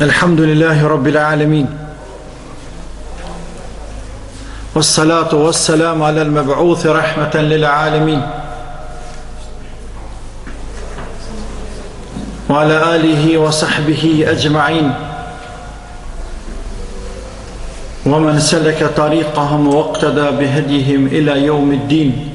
الحمد لله رب العالمين والصلاة والسلام على المبعوث رحمة للعالمين وعلى آله وصحبه أجمعين ومن سلك طريقهم واقتدى بهديهم إلى يوم الدين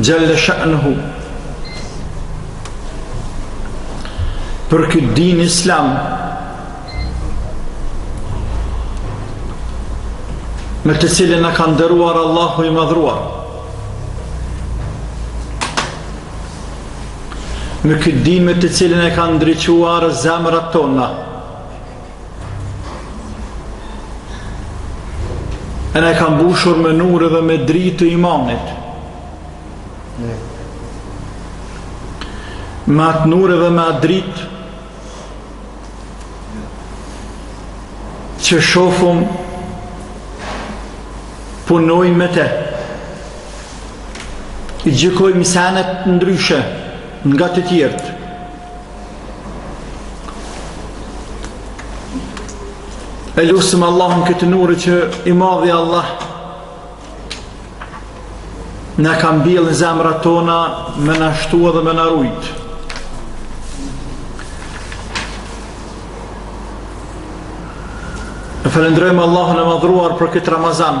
Gjelle shanuhu Për këtë din islam Me të cilin na ka nderuar Allahu i madhruar Me këtë din me të cilin e ka ndriçuar zemrat tona E na i ka mbushur me nur edhe me dritë të imanit. Me atë nur edhe me atë dritë që shofim punojmë me te. I gjykojmë senet ndryshe nga të tjertë. E lusim Allahun këtë nur që i madhi Allah na ka mbjellë në zemrat tona me na shtu edhe me na rujt e falënderojmë Allahun e madhruar për këtë Ramazan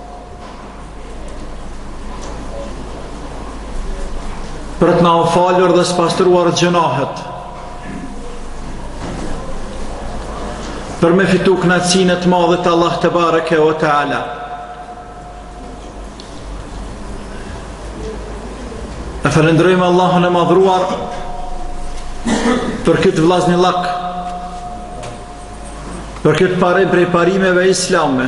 Për të na u falur dhe spastruar gjënahet Për me fitu kënaqësinë të madhit Allah tebareke ue teala E falënderojmë Allahun e madhruar Për këtë vllaznillak Për këtë parim prej parimeve islame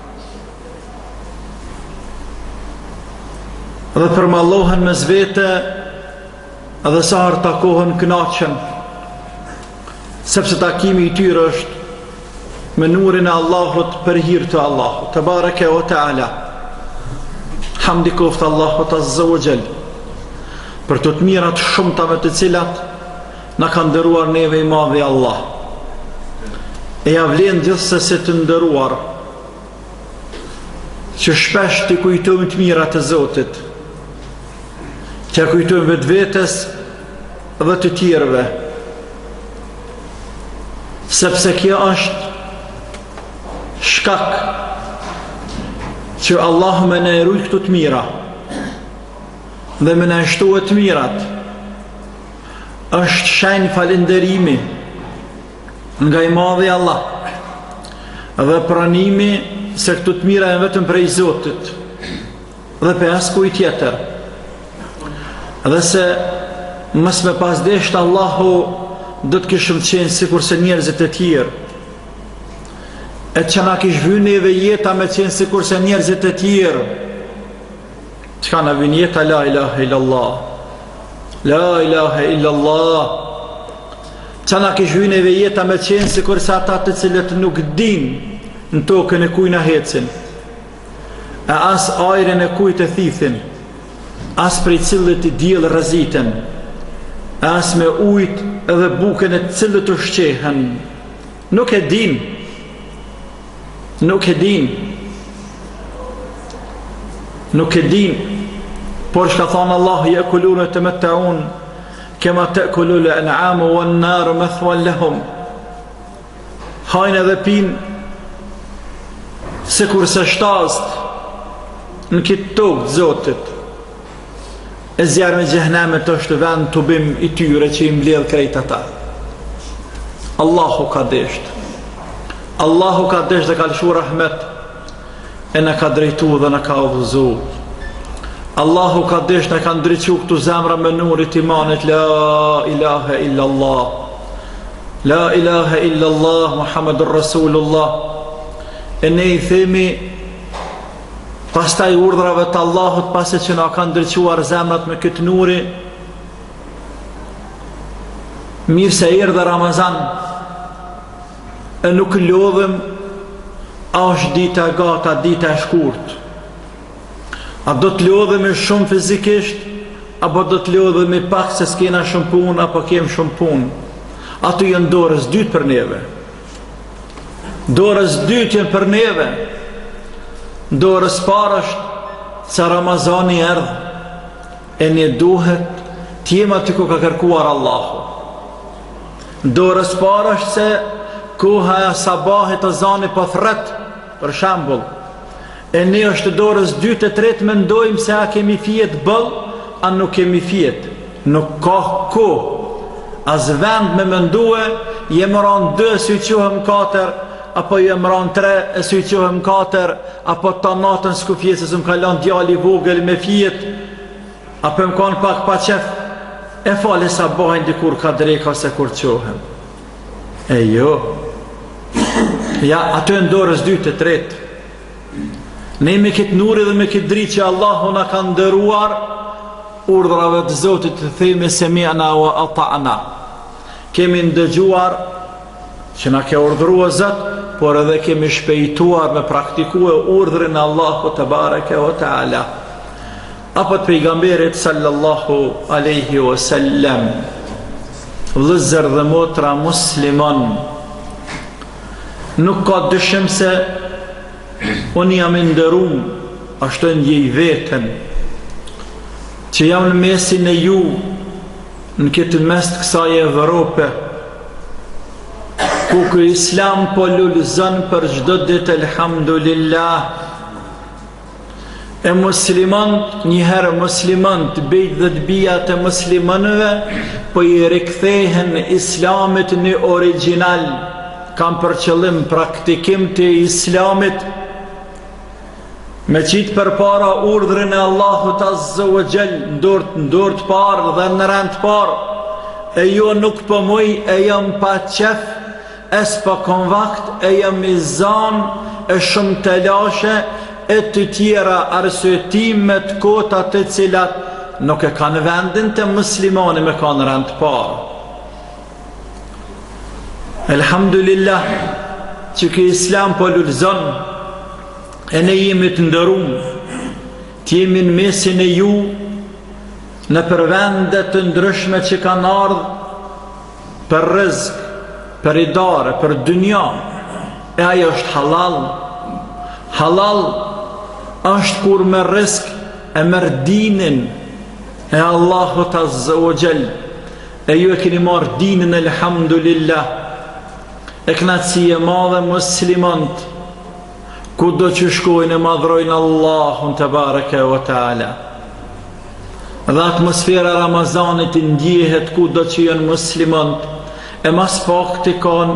Dhe përmallohen mes vete Dhe sa herë takohen knaqen Sepse takimi i tyre është Me nurin e Allahut për hirë të Allahut Tebareke ue teala Hamdi koftë Allahut azze ue xhel Për këto të mira të shumta me të cilat Na ka nderuar neve i madhi Allah. E ja vlen gjithsesi të nderuar që shpesh t'i kujtojmë të mirat e Zotit. T'ja kujtojmë vetvetes dhe të tjerëve. Sepse kjo është shkak që Allahu me na i rujtë këto të mira dhe me na i shtu të mirat është shenjë falenderimi ndaj të madhi Allah dhe pranimi se këto të mira janë vetëm prej Zotit dhe prej askujt tjetër dhe se mos me pas dasht Allahu do të kishim qenë sikurse njerëzit e tjerë e çka na kish vy neve jeta me qenë sikurse njerëzit e tjerë Çka na vyn jeta la ilahe illallah. La ilahe illallah. Çka na kish vy neve jeta me qenë sikurse ata të cilët nuk din në tokën e kujna ecin. E as ajrin e kujt e thithin. As prej cilit diell rreziten. E as me ujt edhe bukën e të cilit ushqehen. Nuk e din Nuk e din Nuk e din Por çka thonë Allah Je'kulune ve jetemetteune Kema te'kulul en'am Ven naru methva lehum Hajn edhe pin Sikurse shtazët Në kitë tokë të zotit E zjarmi i xhehnemit është vendtubim i tyre që i mbledh krejt ata. Allahu ka dasht. Allahu ka dasht dhe ka lëshu rahmet e na ka drejtu dhe na ka udhëzu. Allahu ka dasht na ka ndriçu këto zemra me nur t'imanit La ilahe illa Allah La ilahe illa Allah Muhammedur Rasulullah E ne i themi Pastaj urdhrave të Allahut pasi që na kanë ndriçuar zemrat me këtë nuri. Mirë se erdhe Ramazan. E nuk lodhim a është dita e gatë a dita e shkurt. A do të lodhemi shumë fizikisht, apo do të lodhemi pak se s'kena shumë punë, apo kemë shumë punë. Ato janë dorës dytë për neve. Dorës dytë janë për neve Dorës parë është Se Ramazani erdh E ne duhet T'jemi aty ku ka kërkuar Allahu Dorës parë është se Koha e sabahit ezani po thrret Për shembull E ne është dorës dytë e tretë mendojmë se a kemi fjet boll, a nuk kemi fjet. Nuk ka kohë, as vend me mendue, jem ranë dy e si çohem katër, apo jem ranë tre e s'ju quhem katër, apo tanë natën s'kum fjet se s'më ka lanë djali i vogël me fjet, apo jem kanë pak pa qef, e fali sabahin dikur ka dreka se kur çohem. E jo. Ja, ato janë dorës dytë e tretë. Ne me këtë nur dhe me këtë dritë që Allahu na ka ndëruar urdhrave të Zotit të themi semi'na wa ata'na. Kemi ndëgjuar që na ke urdhrua Zot, por edhe kemi shpejtuar me praktiku urdhrin e Allahu tebareke we teala. Apo të pejgamberit sallallahu aleyhi we sallem, vllëzër dhe motra muslimon, Nuk ka dyshim se unë jam i nderum, ashtu e ndjej veten. Që jam në mesin e ju, në këtë mes të kësaj Evrope, ku ky islam po lulëzon për çdo ditë, elhamdulillah, e muslimant njëherë muslimant të bijt dhe të bijat e muslimanëve po i rikthehen islamit në origjinal kam për qëllim praktikim të islamit me qitë përpara urdhrin e Allahut azze ve xhel n'dorë, n'dorë të parë dhe në rend parë e jo nuk po muj e jam pa qef E s'po kom vakt e jam i zan e shum telashe e të tjera arsyetime të kota të cilat nuk e kan vendin te muslimani me kan n'rend t'par Elhamdulillah që ky islam po lulzon e ne jemi të ndërum të jemi në mesin e ju nëpër vende të ndryshme që kanë ardhë Për rrizk, për idare, për dynja, e ajo është halal. Halal është kur me rrizk e merr dinin e Allahut Azza wa Jall. E ju e keni marr dinin elhamdulillah. E kënaqësi e madhe, muslimanët kudo që shkojnë e madhrojnë Allahun tebareke ve teala. Dhe atmosfera e Ramazanit ndjehet kudo që jonë muslimant, e ma së pakti kon,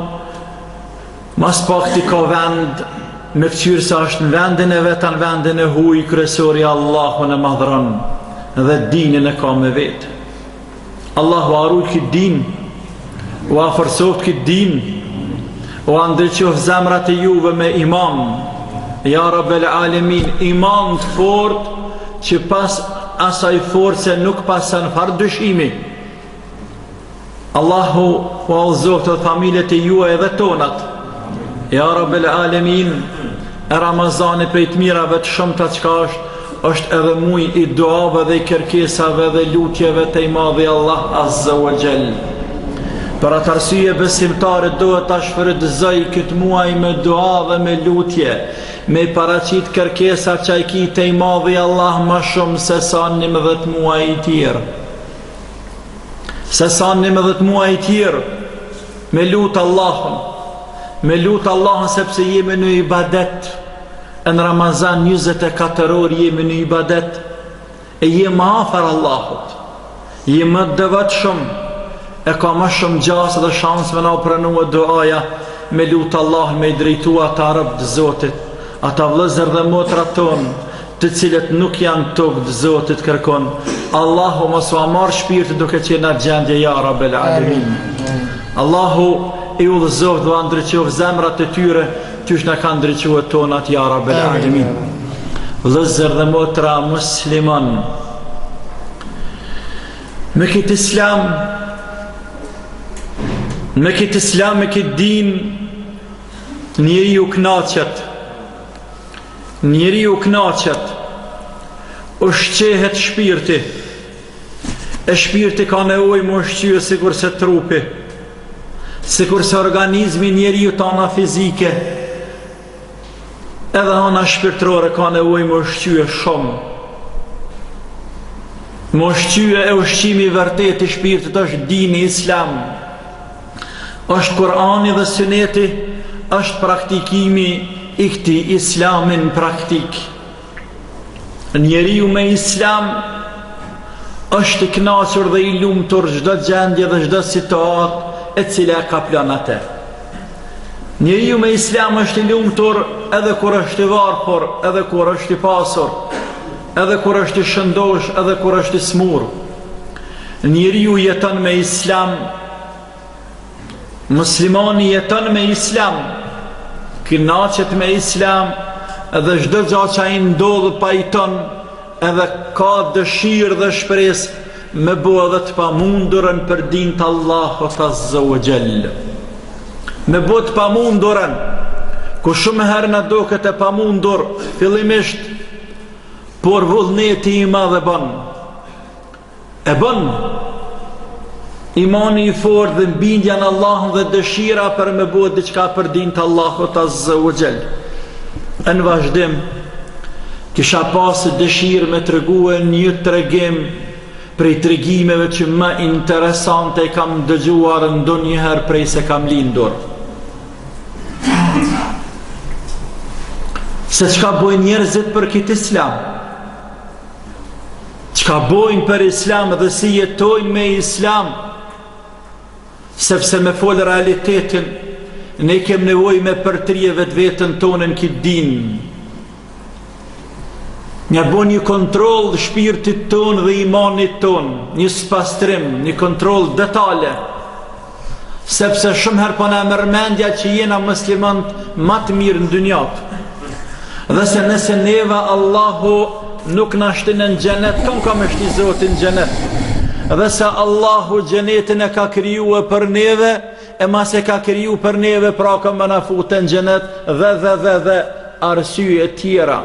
ma së pakti ka vend, me këqyrë se a është në vendin e vet a në vendin e huj, kryesorja Allahun e madhron, dhe dinin e ka me veti. Allahu ua rujt këtë din, ua afërsoft këtë din, ua ndreqoft zemrat e juve me iman, ja rabel alemin, iman të fort, që pas asaj forcë nuk pason far dyshimi. Allahu ua udhëzoftë familjet e juve edhe tonat, ja rabel alemin, Ramazani prej të mirave të shumta çka është, është edhe muaj i duave dhe i kërkesave dhe lutjeve te i madhi Allah Azza wa Jall. Për atë arsye besimtari duhet ta shfrytëzojë këtë muaj me dua dhe me lutje, me paraqit kërkesat që ai ka te i madhi Allah më shumë se sa në 11 muaj të tjerë. Se sa në 11 muaj të tjerë, Me lutë Allahun, me lutë Allahun sepse jemi në ibadet, e në Ramazan 24 orë jemi në ibadet, e jemi afër Allahut, jemi më të devotshëm, e ka ma shumë gjasë dhe shansë me na u pranu duaja, me lutë Allahun me i drejtu ata robtë e zotit, ata vllezër dhe motrat tanë, të cilët nuk janë tu u ktë Zotit, kërkon Allahu mos ua marr shpirtin duke qenë në atë gjendje ja Rabbel Alamin Allahu i udhëzoft dhe ndriçoft zemrat e tyre qysh na ka ndriçue tonat ja Rabbel Alamin Vllezër dhe motra musliman me këtë islam me këtë islam me këtë din njeriu knaqet Njeriu kënaqet, ushqehet shpirti, e shpirti ka nevojë m'u ushqye sikurse trupi, sikurse organizmi i njeriut ana fizike, edhe ana shpirtërore ka nevojë m'u ushqye shumë. M'u ushqye e ushqimi i vërtetë i shpirtit është dini islam, Është Kurani dhe Syneti, është praktikimi i këti islamin praktik. Njeriu me islam është i knasur dhe i lumë të rëgjdo gjendje dhe rëgjdo situatë e cila ka plan atë. Njeriu me islam është i lumë të edhe kur është i varë, edhe kur është i pasur, edhe kur është i shëndosh, edhe kur është i smurë. Njeriu jeton me islam është i lumë të rëgjdo gjendje dhe rëgjdo situatë e cila ka plan atë. Njeriu me islam është i lumë të edhe kur është i varë, edhe kur është i pasur, edhe kur është i shëndosh, edhe kur është i smurë. Njeriu jeton me islam Muslimani jeton me islam, kënaqet me islam dhe çdo gjë që i ndodh pajton edhe ka dëshirë dhe shpresë me bo edhe të pamundurën për din të Allahut azza wa jall. Me bo të pamundurën ku shumë herë na duket e pamundur fillimisht por vullneti i madh e bon. E bon imani i fortë dhe bindja në Allahun dhe dëshira për me bo diçka për din të Allahut Azza wa Jall. Në vazhdim kisha pas dëshirë me tregue një tregim prej tregimeve që më interesante e kam dëgjuar ndonjëherë prej se kam lindur. Se çka bojnë njerëzit për kit islam? Çka bojnë për islam dhe si jetojnë me islam Sepse me fol realitetin Ne kem nevojë me përtri vetveten tonë n'kit din Me ia bo një kontroll shpirtit tonë dhe imanit tonë Një spastrim, një kontroll detal Sepse shumë herë po na merr mendja që jena muslimanët ma të mirë në dynja. Dhe se nëse neve Allahu nuk na shtin në xhenet, kënë ka me shti Zoti n'xhenet. Dhe se Allahu xhenetin e ka krijue për neve, e masi e ka kriju për neve pra ka me na fut n'xhenet dhe dhe dhe dhe arsye tjera.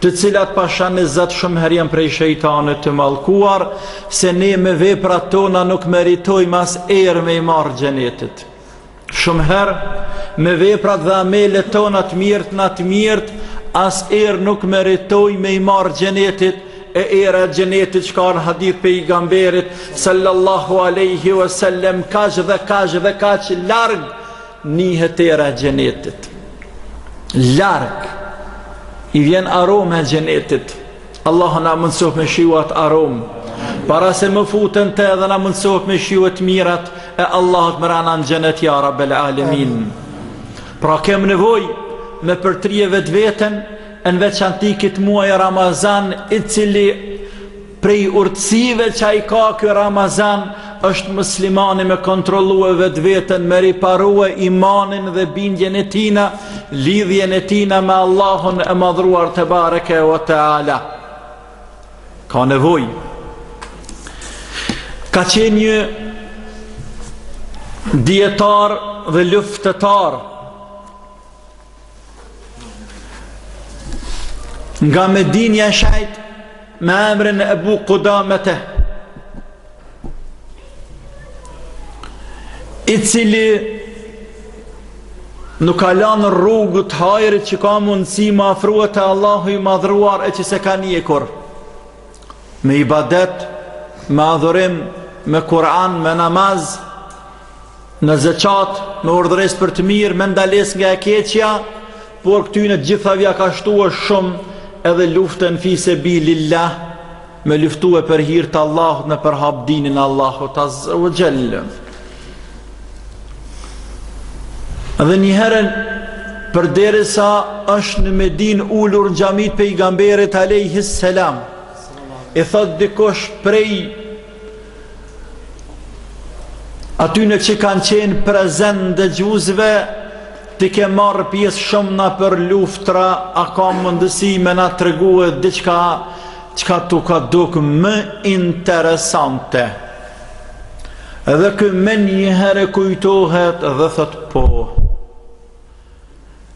të cilat pasha një Zot shumë herë janë prej shejtanit të mallkuar, se ne me veprat tona nuk meritojmë as erë me i marrë xhenetit. Shumë herë, me veprat dhe amelet tona t'mirat ma t'mirat, as erë nuk meritojmë me i marrë xhenetit, e era e xhenetit siç ka në hadith pejgamberit, sallallahu aleyhi wa sallem, kaq dhe kaq dhe kaq larg, Nihet era e xhenetit larg i vjen aroma e xhenetit. Allahu na mundësoftë me shiju atë aromë, para se me u fut n'të edhe na mundësoftë me shijue të mirat e Allahut me rradhë në xhenet ja rabel alemin. Pra kem nevojë me përtri vetveten, në veçanti kit muaj Ramazan, i cili Prej urtësive që ai ka ky Ramazan është muslimani me kontrollue vetveten, me riparue imanin dhe bindjen e tina, lidhjen e tina me Allahun e Madhruar te bareke ve teala. Ka nevojë. Ka qenë një dijetar dhe luftëtar Nga Medineja Shamit me emrin Ebu Kudame i cili nuk ka lanë rrugë t'hajrit që ka mundësi me afru te Allahu i madhruar e që s'e ka ndjekur. me ibadet, me adhurim, me Kur'an, me namaz, me zeqat, me urdhëresë për të mirë, me ndalesë nga e keqja, por këtyne t'gjithave ja ka shtue shumë edhe luftën fi sebilillah, me luftue për hir të Allahut me përhap dinin Allahut azze ue xhel. Edhe njëherë përderisa është në Medinë ulur në xhami t'Pejgamberit alejhi selam i thotë dikush prej atyne që kanë qenë prezent ndëgjuesve ti ke marrë pjesë shumë nëpër luftra a ka mundësi me na tregue diçka çka t'u ka dukë më interesante Edhe ky mend njëherë kujtohet dhe thotë po.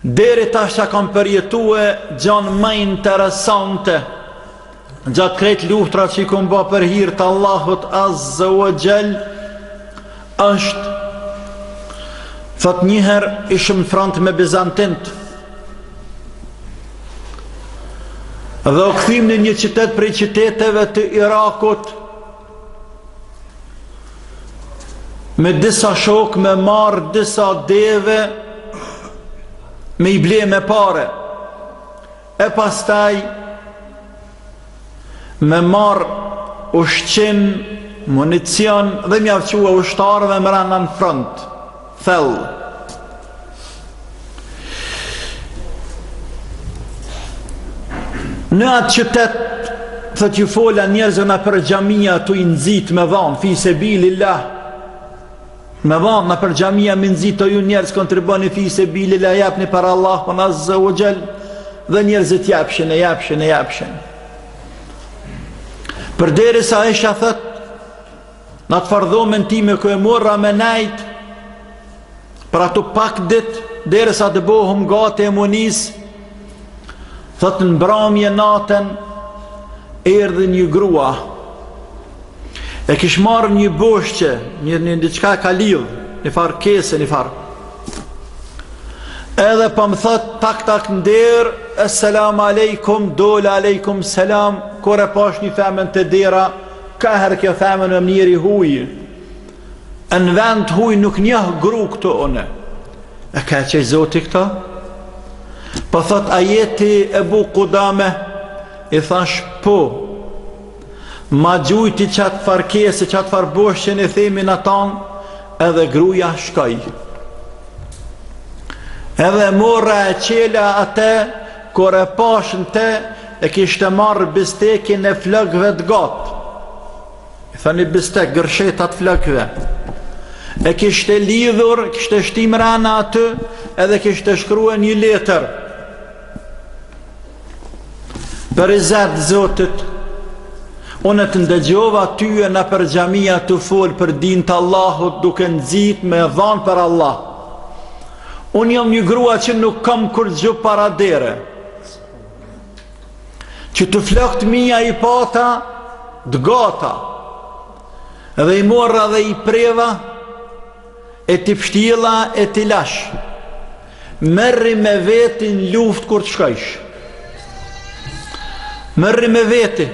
Deri tash e kam përjetue gjanë ma interesante gjatë krejt luftra që i kom ba për hir të Allahut azze ue xhel është thotë njëherë ishëm n'front me bizantinët dhe u kthim në një qytet prej qyteteve të Irakut Me disa shokë me marrë disa deve Me i ble me pare E pastaj Me marrë ushqim Municion Dhe me jav çue ushtarëve mrena në front thellë. Në atë qytet thotë ju fola njerëzve nëpër xhamia tu i nxit me dhanë fi sebilillah me dhanë nëpër xhamia me i nxitë o ju njerëz kontriboni fi sebilillah japni për Allahun azze ue xhel dhe njerëzit japshin e japshin e japshin përderisa isha thotë N'atë farë dhomën time ku e mora me nejt Për ato pak ditë Derisa të bohëm gati e m'u nisë Thotë në mbramje natën Erdhi një grua E kish marrë një boshçe Një një diçka ka lidh Një farë kese një farë Edhe po më thotë tak tak në derë Esselamu alejkum Dola alejkum selam Kur e pashë një femën te dera Kah erdh kjo femën me njeri huj Në vend t'huj nuk njoh gru këtu unë E kah e çoi Zoti këta Po thotë a je ti Ebu Kudame I thashë po Ma gjujti qatë farë kese qatë farë boshçe që i themi na tanë Edhe gruja shkoi Edhe mora e çela atë Kur e pashnte e kishte marrë bistekin e flokëve të gatë, i thoni bistek, gërshetat flokëve, e kishte lidhur, kishte shti mrena aty, edhe kishte shkrue një letër, për izet zotit, unë të ndëgjova tye nëpër xhamia te fol për din të Allahut duke nxit me dhanë për Allah, Unë jam një grua që nuk kam kurrgjë para dere. Qeto flokt e mija i pata, të gata. Dhe i mora dhe i preva, e t'i pshtjella e t'i lash. Merri me veti n'luftë kur të shkojsh. Merri me veti.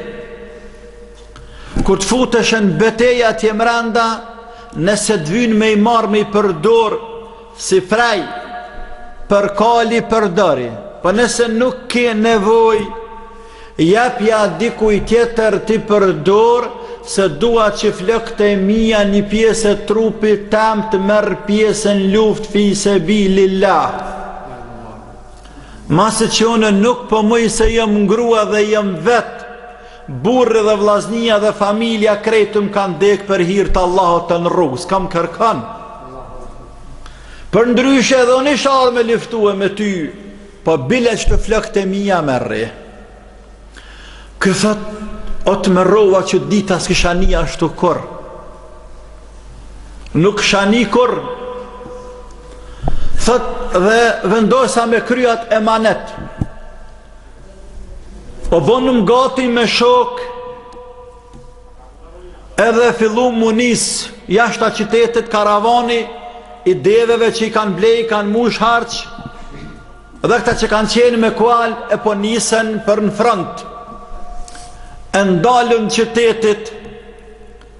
Kur të futesh n'betejë atje mrenda, nëse të vynë me i marrë me i përdor si fre për kali përdori, po nëse nuk ke nevojë, japja dikuj tjetër t'i përdor, se dua që flokt e mija një pjesë e trupit tem të merr pjesë n'luftë fi sebilil-lah. Masi që unë nuk po muj se jom grua edhe jom vetë, Burri dhe vllaznia dhe familja krejt m' kanë dek për hir të Allahut n'rrugë, s'kam kërkan. Përndryshe edhe unë isha ardhë me luftue me ty, po bile qeto flokt e mija merri. Ky thot, u tmerrova që dita s'kisha ni ashtu kurr. Nuk kisha ni kurr. Thot dhe vendosa me krye emanet. Po bonem gati me shokë Edhe fillu m'u nis Jashta qytetit karavani I deveve që i kanë ble Kanë mush harxh Dhe këta që kanë qenë me kual E po nisen për në front E n'dalje t'qytetit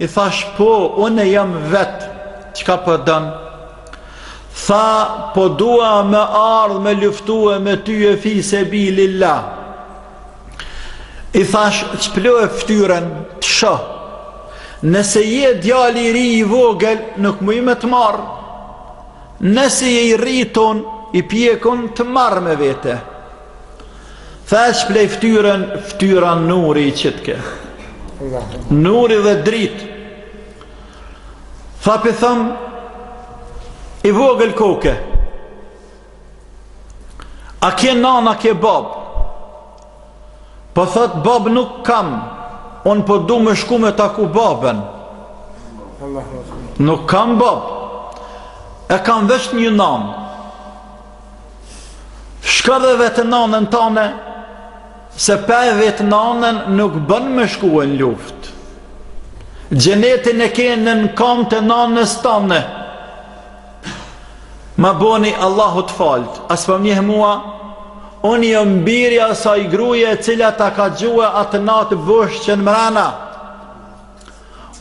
I thash po, unë jam vet, çka po don? Tha, po dua me ardh me luftue me tye fi sebilil-lah. I thash, shploe ftyrën, të shoh. Nëse je djal i ri i vogël, nuk muj me të marrë. Nëse je i rritun, i pjekun të marr me vete. Tha shploi ftyrën, ftyra nuri i qitke. Nuri dhe drit. Tha p'i thom, i vogël koke. A ke nanë, a ke bab? Po thot bab nuk kam. Un po du me shku me taku babën. Nuk kam bab. E kam veç një nanë. Shko dhe vete nanën tane Se pa e vetë nanën nuk bën me shkue në luftë Gjenetin e ke në në kam të nanës tane Ma boni Allahu të falt A s'po m'njeh mua Unë jom biri i asaj gruje e cila ta ka gjue atë natë bohçen mrena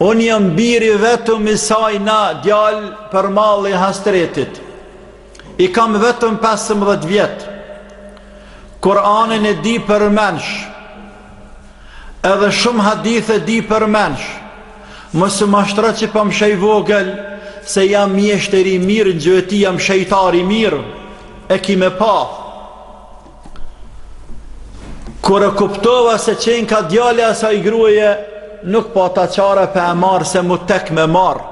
Unë jom biri i vetëm i saj, një djalë për mall e hasret I kam vetëm 15 vjet. Kur'anin e di për mensh. Edhe shumë hadithe i di për mensh. Mos u mashtro që po m'sheh t'vogël se jam mjeshtër i mirë, gjuetie, jam shënjtar i mirë. E ki me pa. Kur e kuptova se qenka djali i asaj gruaje, nuk pata çare pa e marrë se m'u tek me marrë.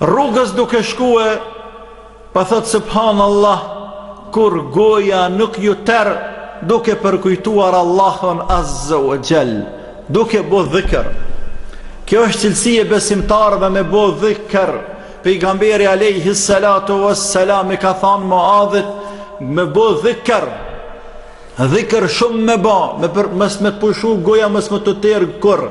Rrugës duke shkue Po thotë subhan Allah Kurrë goja nuk iu ter Duke përkujtuar Allahun Azze ue xhel Duke bo dhikër Kjo është cilësi e besimtarve me bo dhikër Pejgamberi Alejhi Salatu ue Selam i ka than Muadhit Me bo dhikër Dhikër shumë me bo Me, për, me pushu goja mos me t'u terë Kurrë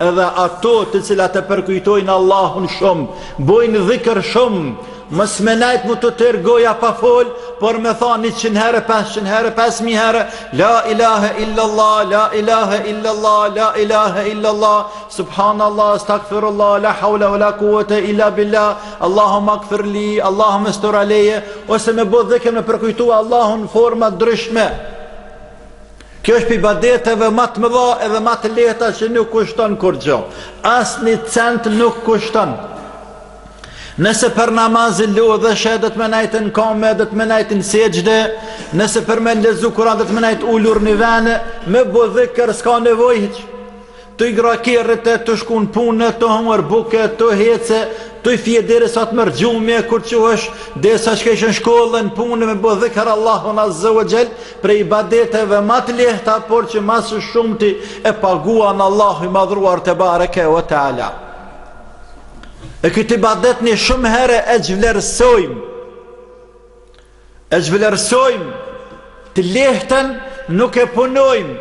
Edhe ato të cilat e përkujtojnë Allahun shumë, bojnë dhikër shumë, mos me nejt m'u t'u terë goja pa fol, por me tha njëqind herë, pesëqind herë, pesë mijë herë, la ilahe illallah, la ilahe illallah, la ilahe illallah, subhanallah, estagfirullah, la haula ue la kuvete illa bil-lah, Allahumme igfir li, Allahumme ustur aleje, ose me bo dhikër me përkujtu Allahun n'forma t'ndryshme, Kjo është prej ibadeteve ma të mëdha edhe ma të lehta që nuk kushton kurrgjë. Asnjë cent nuk kushton. Nëse për namazin lodhesh, duhet me nejtë në kamë, duhet me nejtë në sexhde, nëse për me lexu Kuran duhet me nejtë ulur në një ven, me bo dhikër s'ka nevojë hiç. Tuj grahë kerrit e tu shku n'punë tu hëngër bukë tu hecë tuj fjetë derisa të merr gjumi e kur çohesh derisa shkojsh në shkollë në punë me bo dhikër Allahun azze ue xhel prej ibadeteve ma të lehta por që ma së shumti e paguan Allahu i madhruar tebareke ue teala e këtë ibadet ne shumë herë e zhvlerësojmë e zhvlerësojmë të lehtën nuk e punojmë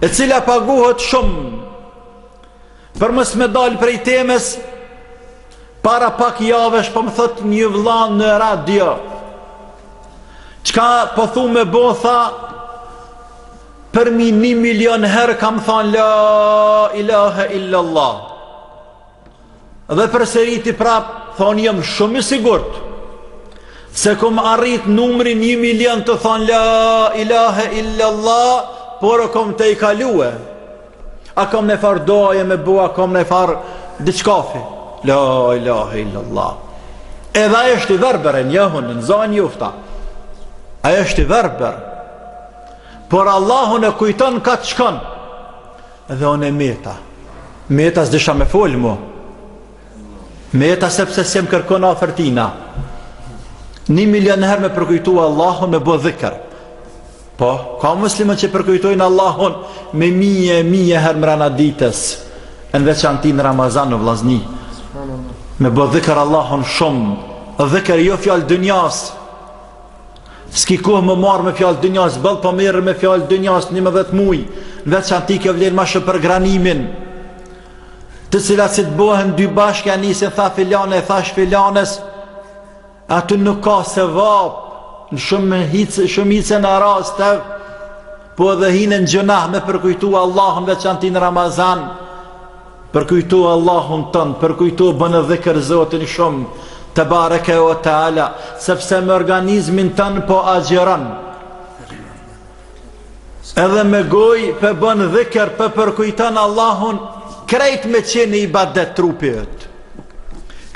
e cila paguhet shumë për mos me dalë prej temes para pak javesh po më thot një vla në radio çka po thu me bo tha për mi një milion herë kam than la ilahe illallah Dhe përsëriti prap, thonë jam shumë i sigurt se kom arrit numrin një milion të thonë la ilahe illallah, por a kom tejkalue. A kom najfar doje me bua, kom najfar diçkafi. La ilahe illallah. Edhe ai është i verbër e njëhun, në zonë jufta. Ai është i verbër. Por Allahun e kujton kah të shkon. Dhe unë e meta. Meta s'disha me folë ma. Meta sepse s'jem kërkon afër tina. Një milion herë me përkujtu Allahun me bo dhikër. Po, ka muslimanë që përkujtojnë Allahun me mije, mije herë mrena ditës. Në veçanti në Ramazan vllazni. Me bo dhikër Allahun shumë. Dhikër jo fjalë dynjas. S'ki kohë me marrë me fjalë dynjas, boll po merr me fjalë dynjas njëmbëdhjetë muaj, në veçanti kjo vlen më shumë për graninë, të cilat si të bëhen dy bashkë ja nisin tha filane e thash filanes, aty nuk ka sevap, në shumë hice, shumicën e rasteve, Po edhe hinë n'gjynah me përkujtu Allahun në veçanti në Ramazan Përkujtu Allahun tënd, përkujtu bënë dhikër Zotin shumë Tebareke ve teala, sepse me organizmin tënd po agjeron Edhe me gojë po bën dhikër po e përkujton Allahun Krejt me qenë ibadet trupi jot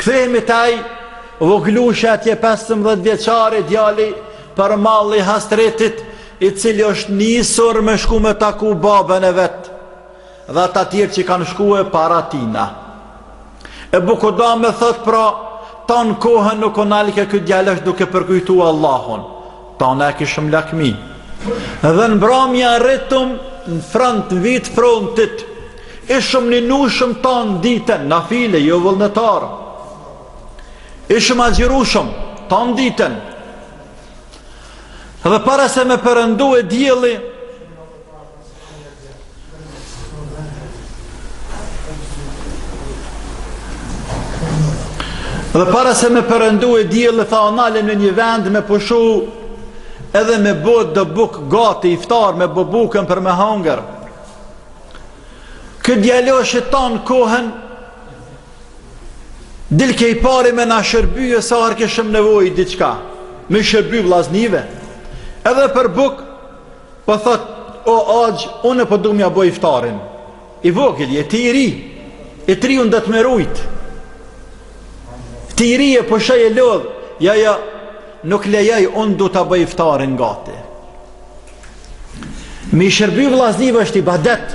Kthehemi te ai voglushi atje 15 vjeçari djali Përmalli hasretit i cili është nisur me shku me taku baben e vet dhe ata tjerë që kanë shkue para tina. Ebu Kudame me thot pra, tanë kohën nuk u nalke ky djalosh duke përkujtu Allahun, tanë e kishim lakmi. Dhe në mbramje arritëm në front vit frontit, ishëm ninushëm tanë ditën, nafile, jo vullnetar. Ishëm agjërushëm, tanë ditën, Dhe para se me perëndue dielli Dhe para se me perëndue dielli Tha u nalëm në një vend me pushu Edhe me bo do bukë gati iftar Me bë bukën për me hangër Ky djaloshi tan kohën Dilke i pari me na shërbye sa herë kishim nevojë diçka Me i shërby vllaznive Edhe për buk Për po thot O axhë Unë për po du mja boj iftarin I vogël je ti i ri I thë unë duhet me rujt Ti i ri e po shoh po e lodh Jo jo Nuk lejoj unë du ta bëj iftarin gati Me i shërby vllaznive është ibadet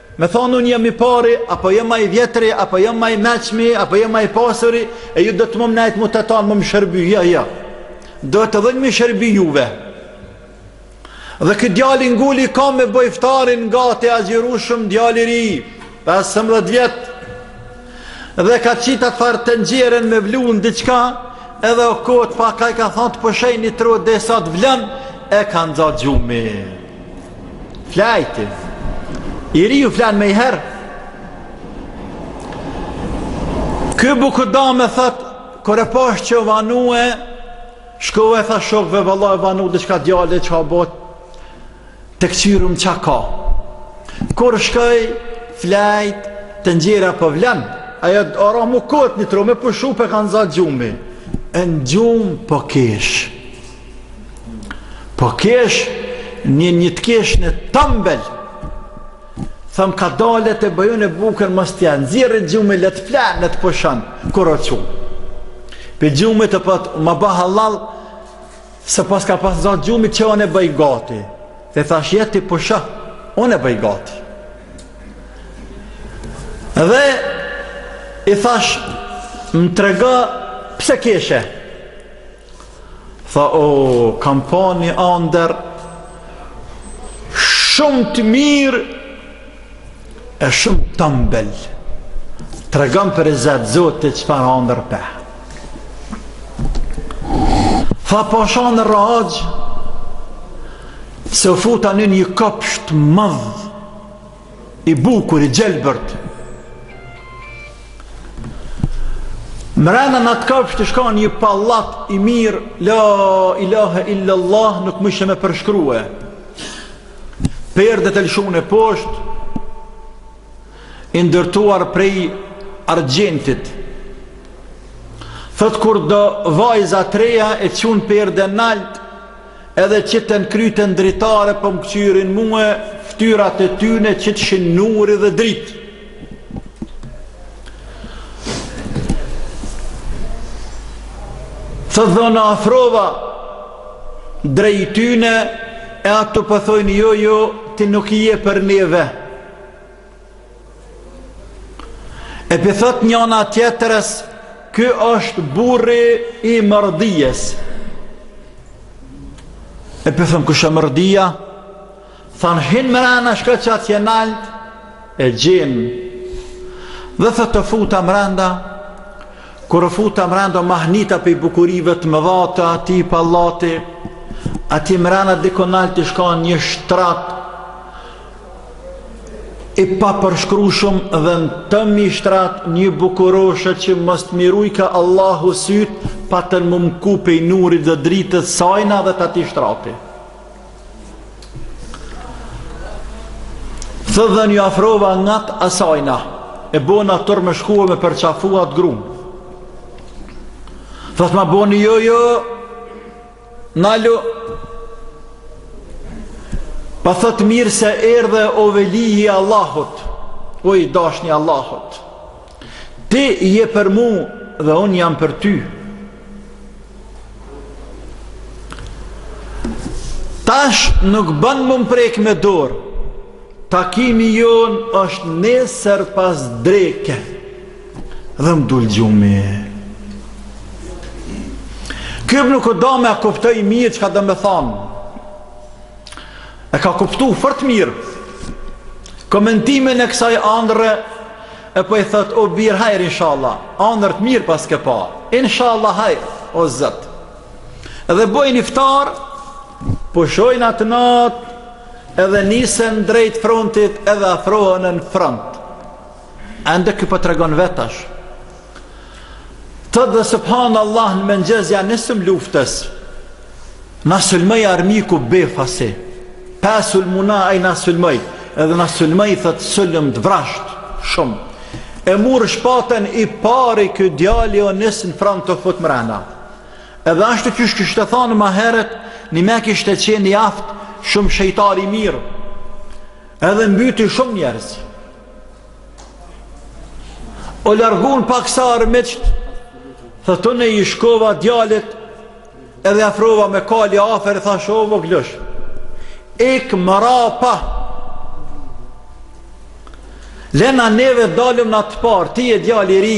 Me thonë unë jam i pari, apo jam ma i vjetri, apo jam ma i meçmi, apo jam ma i pasuri, e ju duhet me m'nejtë mu të tanë me më shërby, jo, jo. Duhet edhe unë me i shërby juve. Dhe ky djali nguli kamë me bo iftarin gati, agjërueshëm djali i ri, 15 vjet, dhe ka qitë atë farë tenxheren me vlu diçka, edhe o kotë pak, ai ka thonë të pushoj një trohë derisa të vlon, e ka nxanë gjumi. Flejti. I riu flen menjëherë. Ky Ebu Kudame thotë, kur e pash që vanue, shkova e thashë shokve, vallahi u vanu diçka djali, çka u bo, të kqyrim çka ka. Kur shkoj, flejt, tenxherja po vlon, ai o ra m'u kotë një trohë, me pushu po e ka nxanë gjumi, e në gjumë po kesh. Po kesh një një të keshme t'ambël. Tham kadale ta bëj unë bukën, mos t'ia nxjerr gjumin, le të flenë, le të pushon. Kur u çu prej gjumit thotë, ma ban hallall, se m'paska pas zanë gjumi, qe unë e bëj gati. Dhe thashë jo ti pusho, unë e bëj gati. Dhe i thashë, më trego pse keshe, Tha, o, kam pa një andërr shumë të mirë e shumë t'ambël. Tregom për rizë të Zotit çfarë andrre pe. Tha, pashë andërr se u futa në një kopsht të madh, I bukur, i gjelbërt. Mrena në atë kopsht ishka një pallat i mirë, la ilahe illallah nuk mujsha me përshkrue. Perdet e lëshune poshtë, i ndërtuar prej argjendit. Thotë kur do vajza t'reja e çun perden nalt, Edhe qitën kryet n'dritare po m'kqyrin mue ftyrat e tyne qitshin nur dhe dritë. Thotë dhe unë u afrova drejt tyne e ato po thojnë jo jo ti nuk je për neve. E po i thotë njona tjetrës, ky është burri i Merdijes. E po i thom kush a Merdija, thanë hin mrena shko qatje nalt, e gjen. Dhe thotë u futa mrenda, kur u futa mrenda u mahnita prej bukurive të mëdha të atij pallati, atje mrena diku nalt ishka një shtrat, i papërshkrushëm dhe në të mi shtrat një bukuroshe që mos t'mi rujka Allahu syt patën mu m'ku pej nurit dhe dritët sajna dhe të atij shtrati. Tha dhe ju afrova ngat asajna e bona dorën me shku me përqaf at grun. Tha ma boni jo jo Nalu Po thot mirë se erdhe o veli i Allahut O i dashuni Allahut Ti je për mu dhe unë jam për ty Tash nuk ban me m'prek me dorë Takimi jonë është nesër pas dreke Dhe më dul gjumi. Ky ibn Kudame e kuptoi mirë çka domethanë. E ka kuptu fort mirë. Komentimin e kësaj andrre e po i thot o bir hajr inshallah. Andër të mirë paske pa. Inshallah hajr o Zot. Edhe bojnë iftar, pushojnë atë natë edhe nisen drejt frontit edhe afrohen në front. Ende ky po tregon vet tash. Tha dhe subhanallah në mëngjes ja nisëm luftës. Na sulmoi armiku befasi. Pa sulmu na ai na sulmoi, edhe na sulmoi thot sulm të vrasht shumë. E murr shpatën i pari ky djali u nis në front u fut mrena. Edhe ashtu qysh kishte thanë ma heret, nime kishte qenë i aftë, shumë shigjetar i mirë. Edhe mbyti shumë njerës, U largun paksa armiqt, thotë unë i shkova djalit, edhe afrova me kali afer, thashë o voglush, ik mrapa, lena neve t'dalim na të parë, ti je djalë i ri,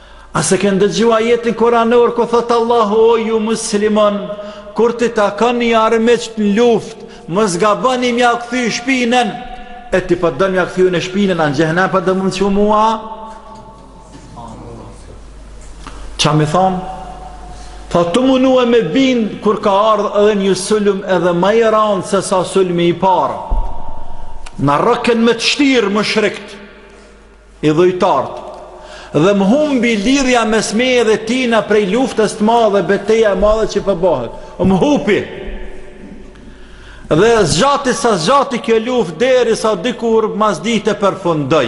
A s'e ke ndëgju ajetin kuranor ku thot Allahu o ju muslimon, kur t'i takoni armiqt në luft, mos gaboni me ja kthy shpinën, e ti po don me ja kthy unë shpinën, a n'xhehnem po do me m'çu mua? Ça me i thanë? Tha të munu e me bindë kur ka ardhë edhe një sulm edhe ma i randë se sa sulmi i parë. Në rëken me të shtirë më shrektë. i dhujtart dhe më humbi lidhja mes meje dhe tina prej luftës të madhe beteja e madhe që po bahet u m'hupi dhe zgjati sa zgjati kjo luftë derisa dikur mas dite përfundoj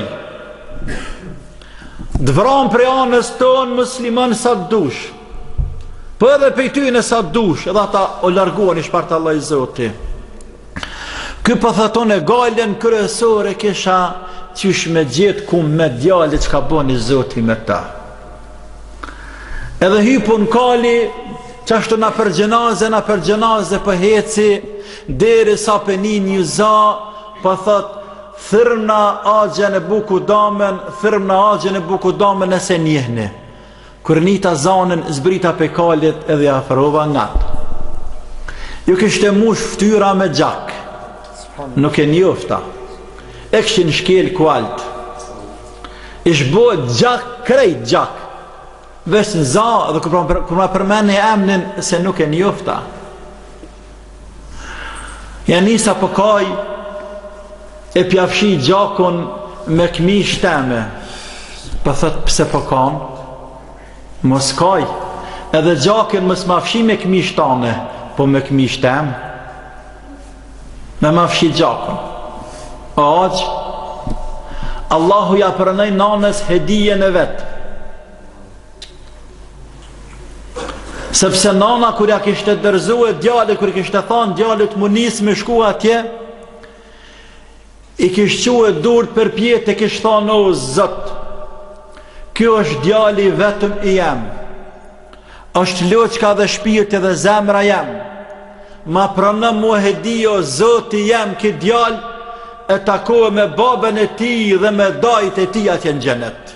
të vran prej anës tonë musliman sa të dush po edhe prej tyne sa të dush edhe ata u larguan i shpartalloi Zoti Ky po thot e gajlen kryesore kisha qysh me gjet ku m'je djali çka boni zoti me ta. Edhe hypa n'kali qashtu nëpër xhenaze nëpër xhenaze po heci deri sa për një një za për po thot thirrma axhën Ebu Kudamen thirrma axhën Ebu Kudamen nëse e njihni Kur nita zanin, zbrita pe kalit edhe afrova ngat. Iu kishte mush ftyra me gjak. Nuk e njofta. E kishin shkel kualt. Ish bo gjak, krejt gjak. Veç n'za dhe kur ma përmeni emnin se nuk e njofta. Ia nisa po kaj E po ia fshi gjakun me këmishë teme Po thot pse po kan Mos kaj Edhe gjakun mos ma fshi me këmishë tane Po me këmishë tem me ma fshi gjakun O axh Allahu ia pranoi nanës hedijen e vet Sepse nana kur e kishte dorëzue djalin kur i kishte than djalit m'u nis me shku atje, i kish çue durt përpjet e kish than o Zot ky është djali i vetëm i jem është loçka dhe shpirti dhe zemra jem ma prano mu hedije o Zoti jem këtë djal e tako me babën e tij dhe me dajt e tij atje në xhenet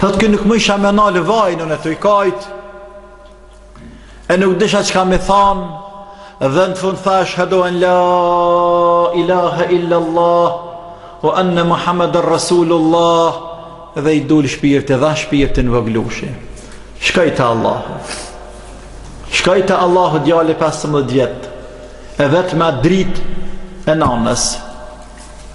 Thot ky nuk mujsha me nal vajin e tuj kajt E nuk disha çka me i than Dhe në fund tha eshhedu en la ilahe illa Allah Ue enne Muhammeden Rasulullah Dhe i dul shpirti e dha shpirtin vogëlushi Shkoi te Allahu Shkoi te Allahu Djali 15 vjet E vetmja dritë e nanës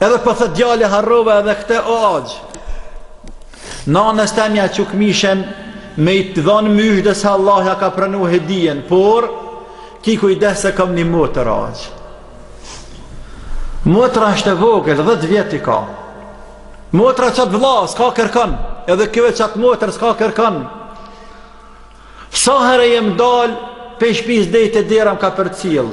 Edhe po thot djali harrova edhe këte o axh Nanës tem ia çon këmishën Me ia dhan myzhde se Allah ia ka pranu hedijen Por Ki kujdes se kam një motër axh Motra është e vogël, 10 vjet i ka. Motra veç vëllas s'ka kërkon, edhe ky veç motër s'ka kërkon. Sa herë jem dal, pe shpis dej te dera më ka përcjell.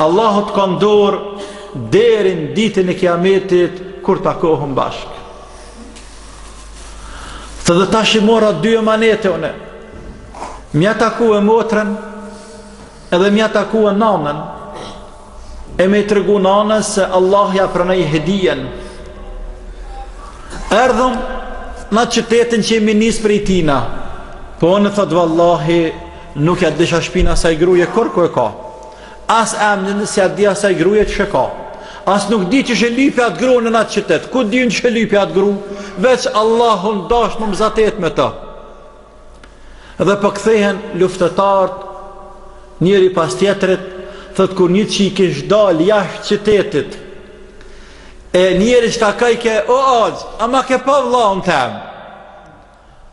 Allahu t'ka n'dor deri në ditën e Kiametit kur takohem bashk. Thot edhe tash i mora dy emanete une. M'ia takue motrën edhe m'ia takue nanën e me i tregu nanës se Allah ia pranoi hedijen. Erdhëm n'atë qytetin që jemi nis prej tina, po na thotë vallahi Nuk ja disha shpinë asaj gruje kur ku e ka. As emnin s'ja di asaj gruje qysh e ka. As nuk di qysh e lypi atë grue në atë qytet. Ku di unë qysh e lypi atë grue? Veç Allahu n'dashtë me m'zatet me të. Dhe po kthehen luftëtarët njëri pas tjetrit, thotë kur një çikë kish dalë jashtë qytetit, e njeri që takojke, o axhë, a ma ke pa vllaun tem.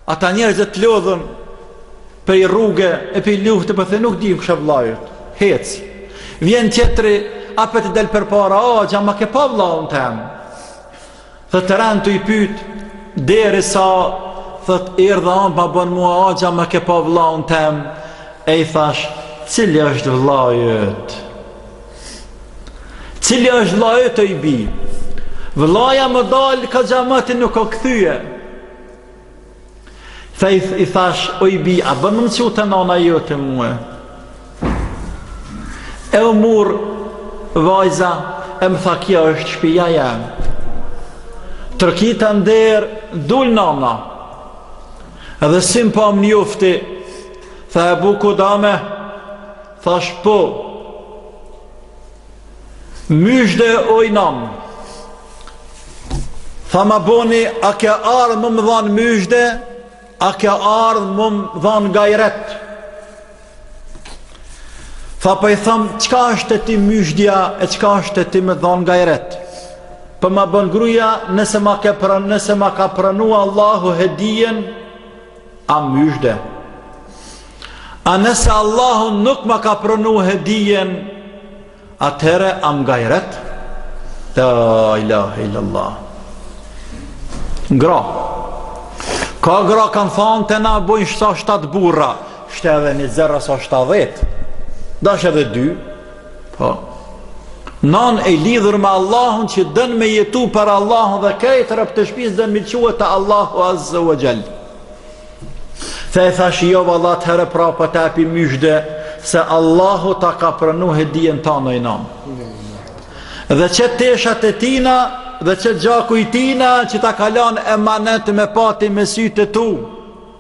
Ata njerëzit t'lodhun prej rruge e prej lufte, po the nuk dim kush a vllai yt. Hec. Vjen tjetri, apet i del përpara, o axhë ma ke pa vllaun tem. Dhe në rend tu i pyt derisa thotë erdha un ma bën mua o axhë ma ke pa vllaun tem. E i thash, cili është vllai yt? Cili është vllai yt oj bi? Vllai jem dal ka xhamati nuk o kthy. Tha i, i thash, oj bi, a bën me m'çu te nana jote mue? E m'mur vajza, e më tha kjo është shpija jonë. Trokita n'derë, dul nana. Edhe si m'pa më njofti, tha Ebu Kudame, thash po, Myzhde oj nanë Tha ma boni a ke ardhë me m'dhanë myzhde A ke ardhë me m'dhanë gajret Tha po i thom çka është te ti myzhdja e çka është te ti me dhanë gajret Po ma bën gruja nëse ma, ke nëse ma ka pranu Allahu hedijen Am myzhde. A nëse Allahu nuk ma ka pranu hedijen, atëhere am gajret. La ilahe illallah. Gra. Ka gra kanë thonë te na bojnë sa shtatë burra, shti edhe një zero sa shtatëdhetë. Dash edhe dy, Po. Nanë e lidhur me Allahun që don me jetu për Allahun dhe krejt robtë e shpisë don me i çu te Allahu azze ve xhel. Dhe i thashë jo valla atëherë pra po t'api myzhde se Allahu ta ka pranu hedijen tane oj nanë. Dhe qe teshat e tina dhe qe gjaku i tina që ta ka lon emanet me pa ti me sytë e tu.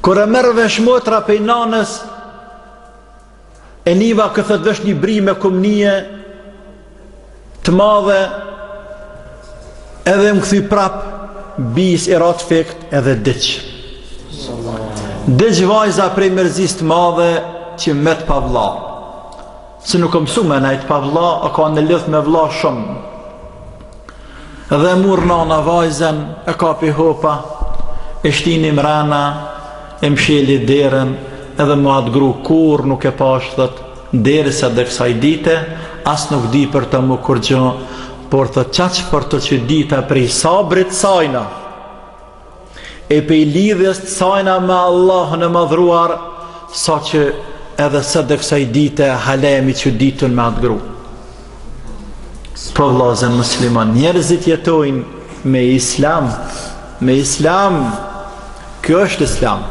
Kur e merr vesh motra prej nanës, e niva thotë veç një brimë e kom nie të madhe, edhe me kthy prap, bisë i ra t'fikt edhe diq. Diq vajza prej mërzisë të madhe që met pa vlla. Se nuk u msu me nejt pa vlla, a kanë lidh me vlla shumë. Dhe e murr nana vajzen, e kapi hopa, e shtini mrena, e msheli derën, edhe mo atë gru kurrë nuk e pash, thotë, deri sot e kësaj dite, as nuk di për to mo kurgjo, por thotë qaq për to që dita prej sabrit sajna. e pej lidhjes së sajna me Allahun e madhëruar, saqë edhe sot e kësaj dite hala jemi çuditun me atë gru. Po vllazën musliman, njerëzit jetojnë me islam, me islam, kjo është islam.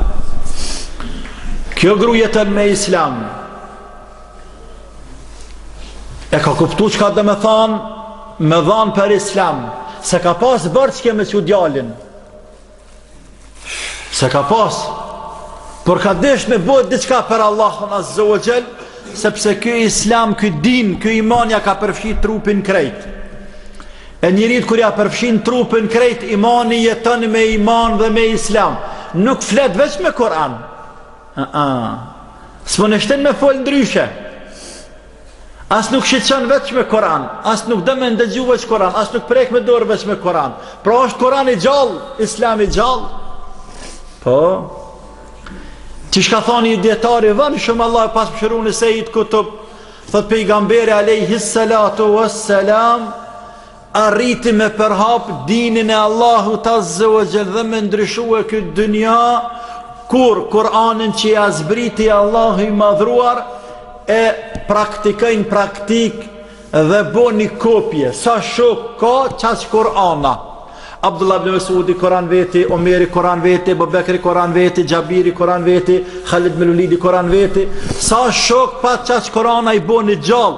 Kjo gru jeton me islam, E ka kuptu çka domethanë me dhanë për islam, s'e ka pasë borxh me çu djalin. S'e ka pasë, por ka desh me bo diçka për Allahun Azze ve Xhel, sepse ky islam, ky din, ky iman ja ka përfshi trupin krejt. E njerit kur ja përfshin trupin krejt, imani jeton me iman dhe me islam. Nuk flet veç me Kuran, Aa. S'mun e shtin me fol ndryshe. As nuk shiqon veç me Kur'an, as nuk do me ndëgju veç Kur'an, as nuk prek me dorë veç me Kur'an. Pra është Kur'an i gjallë, Islam i gjallë. Po. Ti shka thonë dijetari, bukur shumë Allahu e pastë mëshiru Sejid Kutub Thot pejgamberi alejhi salatu wassalam Arriti me përhap dinin e Allahut Azze ve Xhel dhe me ndryshu këtë dynja, kur Kur'anin që ja zbriti Allahu i madhëruar, e praktikoi në praktikë dhe boni kopje, sa shokë ka qaq Kur'ana. Abdullah ibn Mesudi Kur'an veti, Omeri Kur'an veti, Ebu Bekri Kur'an veti, Xhabiri Kur'an veti, Halid ibn el Velidi Kur'an veti, sa shokë pat qaq Kur'ana i boni gjallë,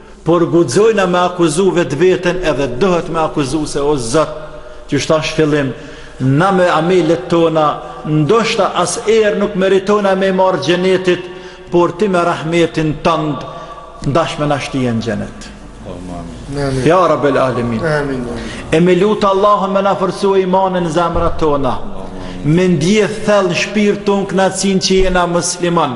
Por guxojna me akuzu vetveten edhe duhet me akuzu se o Zot, qysh thash n'fillim, na me amelet tona, ndoshta as erë nuk meritojna me i marrë xhenetit, por ti me rahmetin tënd n'dash me na shtie në xhenet. Ja Rabbel Alemin. E me lutë Allahun me na forcu imanin n' zemrat tona. Me ndje thellë n'shpirt tonë kënaqësinë që jena musliman.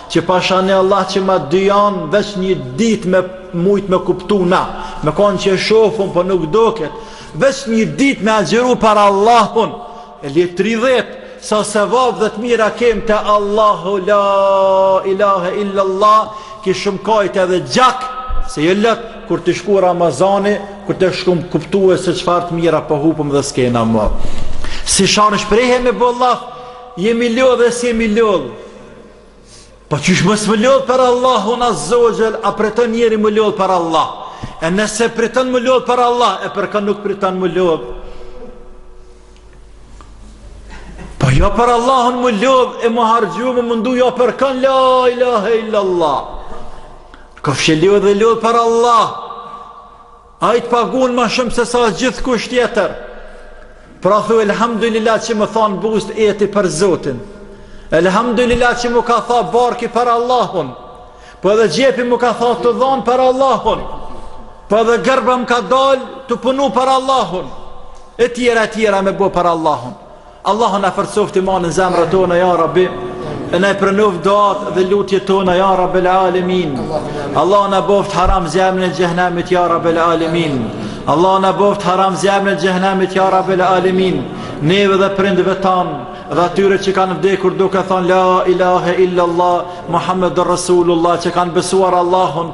Që pasha një Allah që m'ka dynjanë veç një dit me mujt me kuptu na Me konë që e shofun po nuk duket Veç një dit me agjeru për Allahun E le 30 Sa sevap dhe të mira kem te Allahu la ilahe illallah Kishim kajt edhe gjak Se jo lot kur të shkon Ramazani Kur t'kishum kuptu se çfarë të mira po hupëm dhe s'kena mësu, kishim shprehi me bo llaf Jemi lodh dhe s'jemi lodh Po qysh mos me u lodh për Allahun Azza wa Jall, a priton njeri me u lodh për Allah? E nëse priton me u lodh për Allah, e për kë nuk priton me u lodh? Po jo për Allahun me u lodh e me u harxhu me u mundu jo për kë la ilaha illa Allah. Kofsha i lodht për Allah. Ai të paguan më shumë se sa gjithkush tjetër. Pra thu elhamdulillah që m'u thanë buzët eti për Zotin. Elhamdulillah që m'u ka tha barki për Allahun. Po edhe xhepi m'u ka tha tu dhanë për Allahun. Po edhe gërba m'ka dalë tu punu për Allahun. E tjera e tjera me bo për Allahun. Allahu na forcoft imanin n'zemrat tona ja Rabbi e na pranoft duat dhe lutjet tona ja Rabbel Alemin Allahu na boft haram zjermin e xhehenamit ja Rabbel Alemin Allahu na boft haram zjermin e xhehenamit ja Rabbel Alemin neve dhe prindëve tan dhe atyre që kanë vdekur duke thënë la ilahe illa Allah Muhammedur Rasulullah që kanë besuar Allahun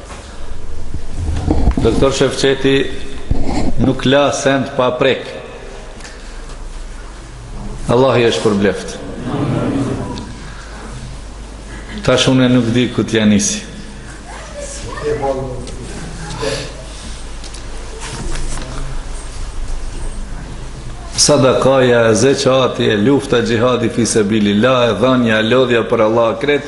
Doktor Shefqeti nuk la send pa prek. Allahi e shpërbleft. Tash une nuk di ku t'ja nisi. Sadakaja, zeqati, lufta, xhihadi fisebilila, e dhanja, lodhja për Allah, krejt,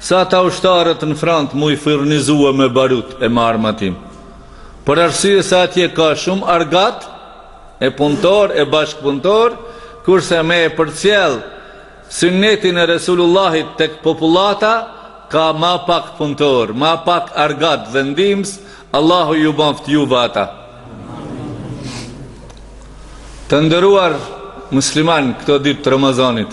Se ata ushtarët në front m'u furnizue me barut e me armatim. Për arsye se atje ka shumë argat e punëtorë e bashkëpunëtorë, kurse me e përcjellë Sunnetin e Resulullahit tek popullata ka ma pak punëtorë, ma pak argat dhe ndihmës, Allahu ju banftë juve ata. Të nderuar muslimanë këto ditë të Ramazanit.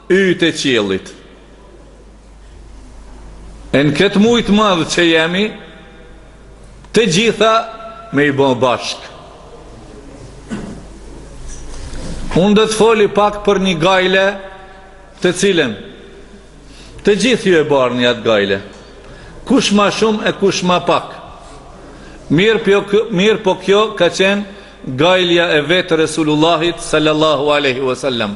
Yjet e qiellit. E në këtë muj të madh që jemi, të gjitha me i bë bashkë. Unë do të foli pak për një gajle të cilën të gjithë ju e barni atë gajle. Kush ma shumë e kush ma pak. Mirëpo kjo, mirëpo kjo ka qenë gajlja e vetë Resulullahit sallallahu aleyhi wasallam.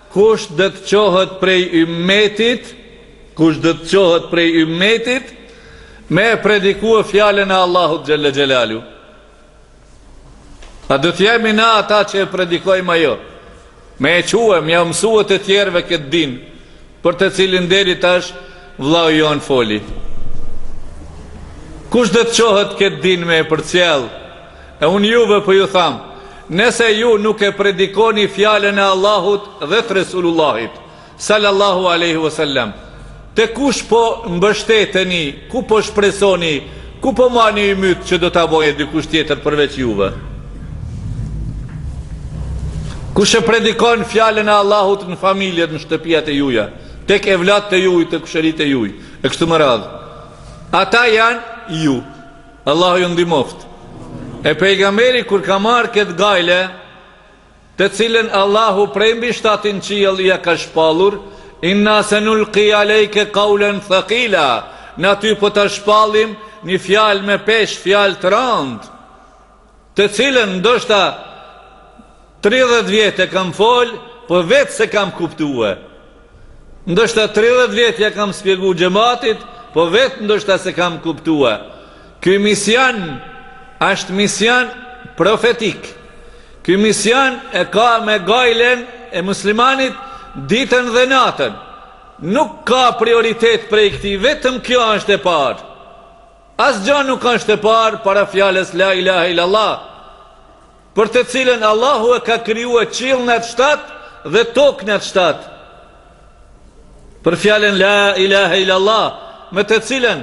Kush do të çohet prej ymmetit, kush do të çohet prej ymmetit, me e predikue fjalën e Allahut xhelle xhelalu? A do të jemi na ata që e predikojmë a jo? Me e çue, me jau mësue të tjerëve këtë din, për të cilin deri tash vllau jon foli. Kush do të çohet këtë din me e përcjell? E unë juve po ju tham, nëse ju nuk e predikoni fjalën e Allahut dhe të Resulullahit, sallallahu alejhi ue sellem, te kush po mbështeteni, ku po shpresoni, ku po mani ymyt që do ta boje dikush tjetër përveç juve? Kush e predikon fjalën e Allahut në familjet, në shtëpiat e juja, tek evlatë e juj, te kushëritë e juj, e kështu me radhë. Ata janë ju. Allahu ju ndihmoftë. E pejgamberi kur ka marrë këtë gajle, të cilën Allahu prej mbi të shtatin qiell ia ka shpallur, inna sanulqi alejke qawlan thaqila, na ty po ta shpallim një fjalë me peshë, fjalë të randë. të cilën ndoshta tridhjetë vjet e kam fol, po vetë s'e kam kuptue. Ndoshta tridhjetë vjet ja kam shpjegu xhematit, po vetë ndoshta s'e kam kuptue. Ky mision asht mision profetik. Ky mision e ka me gajlen e muslimanit ditën dhe natën. Nuk ka prioritet prej këtij, vetëm kjo asht e parë. Asgjë nuk është e parë para fjalës La ilahe illallah, për të cilën Allahu e ka krijuar qiellnat të shtatë dhe tokënat të shtatë. Për fjalën La ilahe illallah, me të cilën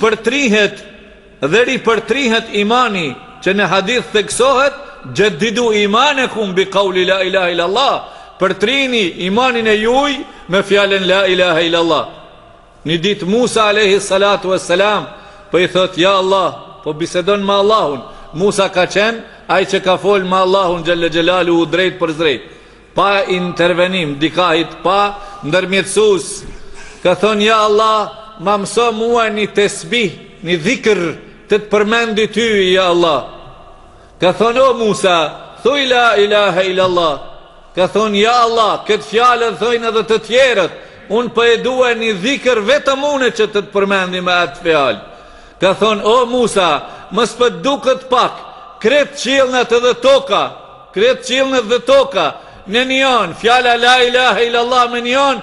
përtrihet dhe ripërtrihet imani, që në hadith theksohet Jaddidu imanakum bi qouli la ilahe illallah, përtrini imanin e juj me fjalën La ilahe illallah. Një ditë Musa alejhi salatu ue selam po i thotë ja Allah, po bisedon me Allahun, Musa ka qenë ai që ka folë me Allahun xhelle xhelaluhu drejtpërzdrejt, pa intervenim dikahit pa ndërmjetësus, ka thonë ja Allah ma mëso mua një tesbih një dhikër të të përmendi ty ja Allah, Ka thonë o Musa, thuj la ilahe illallah. Ka thonë ja Allah, këtë fjalë e thojnë edhe të tjerët, unë po e dua një dhikër vetëm unë që të të përmendi me atë fjalë. Ka thonë o Musa, mos po të duket pak, krejt qiellnat edhe toka, krejt qiellnat dhe toka, me një anë, fjala la ilahe illallah me një anë,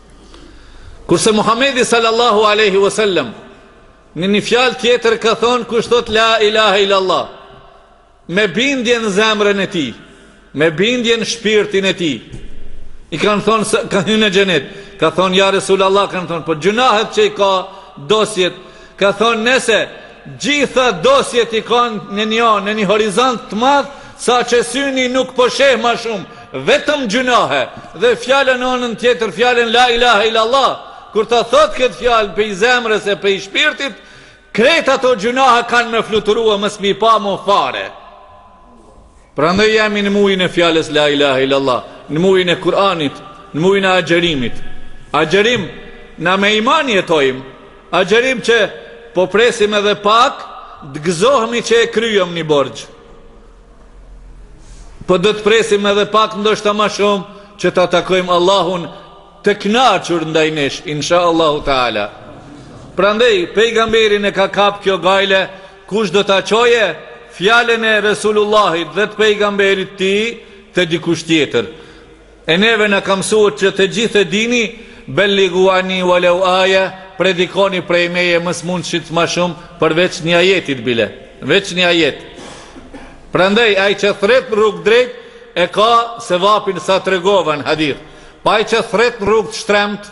Kurse Muhamedi sallallahu alaihi wasallam në një fjalë tjetër ka thonë kush thotë la ilaha illa Allah me bindje në zemrën e tij, me bindje në shpirtin e tij. I kanë thonë se ka hyrë në xhenet. Ka thonë ja Resul Allah kanë thonë po gjynahet që i ka dosjet Ka thonë nëse gjitha dosjet i kanë në një anë, në një horizont të madh, sa që syni nuk po sheh ma shumë, vetëm gjynahe, dhe fjalën anën tjetër, fjallën la ilahe ilallah, kur ta thotë këtë fjallë prej zemrës e prej shpirtit, krejt ato gjynahe kanë me fluturua, mos m'i pa mo fare. Prandaj jemi në muajin e fjalës la ilaha illallah, në muajin e Kur'anit, në muajin e agjërimit. Agjërim, na me iman jetojmë. Agjërim që po presim edhe pak do gëzohemi që e kryem një borxh. Po do të presim edhe pak ndoshta ma shumë që ta takojmë Allahun të kënaqur ndaj nesh, inshallah taala. Prandaj pejgamberin e ka kap kjo gajle Kush do ta çojë fjalën e Resulullahit dhe të Pejgamberit të Tij te dikush tjetër? E neve na ka mësuar që të gjithë e dini, Beligu anni ve leu aje, predikoni prej meje në s'mundshit ma shumë, përveç një ajetit bile, veç një ajet. Prandaj ai që thrret në rrugë t'drejtë e ka sevapin sa tregova në hadith. Po ai që thrret në rrugë të shtrembët,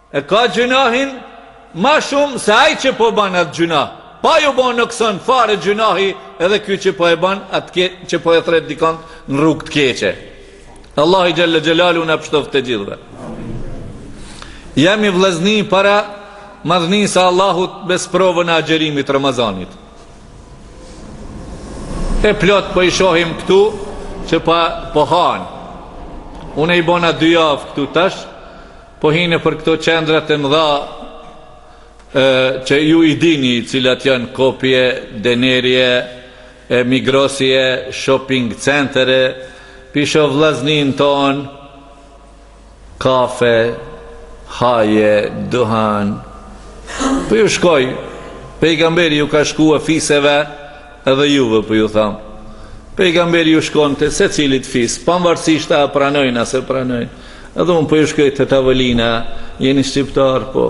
E ka gjynahin ma shumë se ai që po ban atë gjynah. Pa ju bo nokson fare gjynahi edhe ky që po e ban atë, që po e thrret dikon në rrugë të keqe. Allahu xhel-le xhelaluhu na pshtoftë të gjithëve. Jemi vllazni para madhnisë së Allahut me sprovën e agjërimit të Ramazanit. E plot po i shohim këtu që po han. Unë i bona dy javë këtu tash, Po hi për këto qendrat e mëdha që ju i dini cilat janë Coop-e, Denner-e, e Migros-e, shopping centere, p'i shoh vllazninë tonë, kafe, haje, duhan, po ju shkojë, pejgamberi ju ka shkue fiseve, Edhe juve po ju tham, Pejgamberi ju shkonte secilit fis, pamvarësisht a e pranojnë a s'e pranojnë. Edhe unë po ju shkoj te tavolina, jeni shqiptar po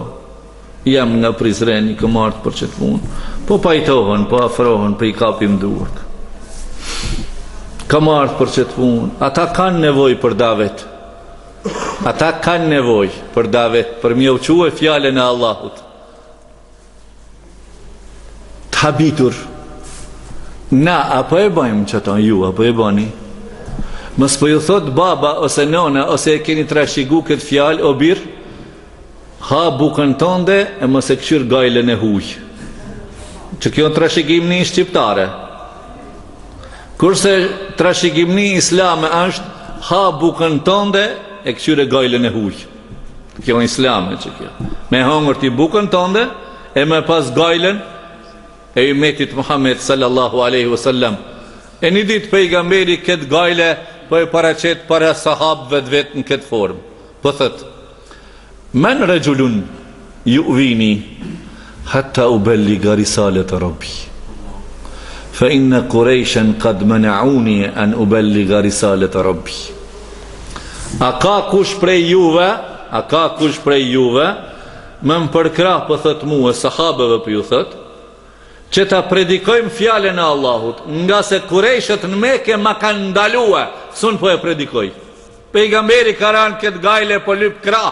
jam nga Prizreni, kam ardhë për qëtë punë. Po pajtohen, po afrohen, p'i kapim duart. Kam ardhë për qëtë punë, ata kanë nevojë për davet. Ata kanë nevojë për davet, për m'jau çue fjalën e Allahut. Të habitur Na a po e bajmë qëta ju a po e bani Mos po ju thot baba ose nona ose e keni trashigu këtë fjalë o bir Ha bukën tonde e mos e këqyr gajlën e huj Që kjo është trashigimni shqiptare Kurse trashigimni islame është Ha bukën tonde e kqyre gajlën e huj Kjo islame që kjo. Me hongër ti bukën tënde e me pas gajlen e ymetit Muhammed sallallahu aleyhi vësallam. E një ditë pejgamberi këtë gajle po e paraqet para sahabëve të vet në këtë formë. Po thot, man rajulun Yu'wini hatta uballigha risalata Rabbi fa inna Qurayshan qad mana'uni an uballigha risalata Rabbi A ka kush prej juve, a ka kush prej juve me më përkrah po thot mua sahabeve po ju thot që ta predikojmë fjalën e Allahut, ngase Kurejshët në Mekë ma kanë ndalue, sun po e predikoj. Pejgamberi ka ra në këtë gajle po lyp krah.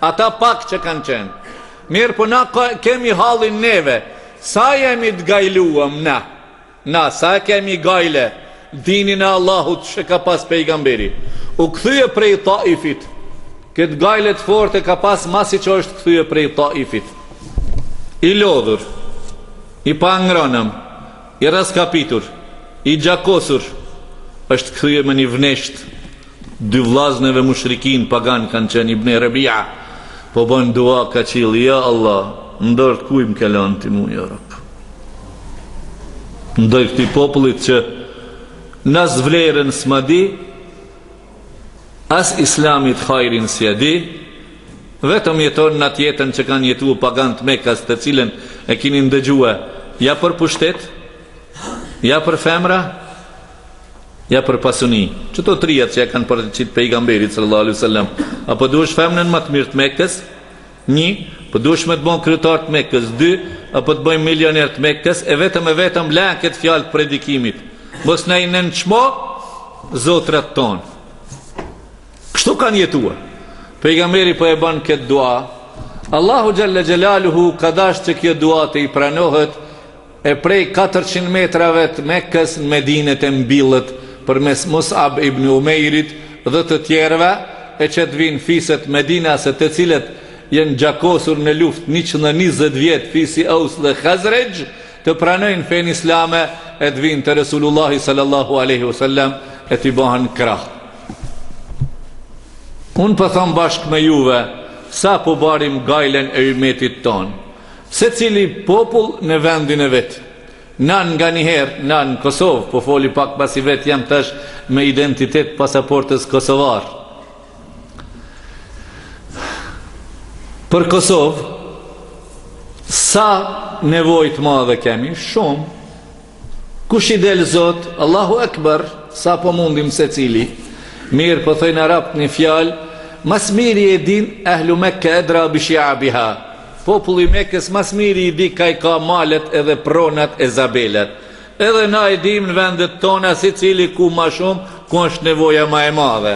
Ata pak që kanë qenë. Mirëpo na kemi hallin neve. Sa jemi të gajluam na. Na sa e kemi gajle dinin e Allahut që ka pas pejgamberi. U kthye prej Taifit. Këtë gajle të fortë e ka pas masi që është kthye prej Taifit. I lodhur. I pangronëm. I rraskapitur. I gjakosur. Është kthye me një vneshtë. Dy vllazneve mushrikin pagan kanë qenë ibne Rabia po bën dua ka qilli ja Allah n'dorë t'kuj më ke lan ti mu ja Rab n'dorë këtij popullit që nas vlerën s'ma di as islamit hajrin s'ja di vetëm jeton në atë jetën që kanë jetu paganët e Mekës të cilën e kini ndëgjue ja për pushtet ja për femra Ja për pasuni, qëto trijat që ja kanë paraqit Pejgamberit sallallahu alejhi wasallam, a po duhesh femnën më të mirë të Mekës? Një, po duhesh me të bënë kryetar të Mekës, dy, a po të bëjmë milioner të Mekës, e vetëm e vetëm lene këtë fjalë të predikimit. Mos na i nënçmo zotrat tonë. Kështu kanë jetuar. Pejgamberi po e bën këtë dua. Allahu xhalla xhelaluhu ka dashur që kjo dua t'i pranohet E prej katërqind metrave të Mekës në Medinë të mbillet përmes Mus'ab ibn Umeirit dhe të tjerëve, e që të vijnë fiset medinase të cilët janë gjakosur në luftë njëqind e njëzet vjet fisi Aus dhe Hazrexh të pranojnë fenë islame e të vijnë te Resulullahi sallallahu alejhi we sellem e t'i bëhen krah. Unë po them bashkë me juve, sa po barim gajlen e ymmetit tonë. Secili popull në vendin e vet. Na n' nganjëherë na n'Kosovë po foli pak pasi vetë jam tash me identitet pasaportës kosovar. Për Kosovë sa nevojë të madhe kemi, shumë, Kush i del zot, Allahu Ekber, sa po mundim sicili. Mirë po thojnë arabët një fjalë, mas miri e din ehlu Mekke edra bi shi'abiha. Populli i Mekës mas miri i di kah i ka malet edhe pronat e zabelat. Edhe na e dimë në vendet tona sicili ku ma shumë, ku është nevoja ma e madhe.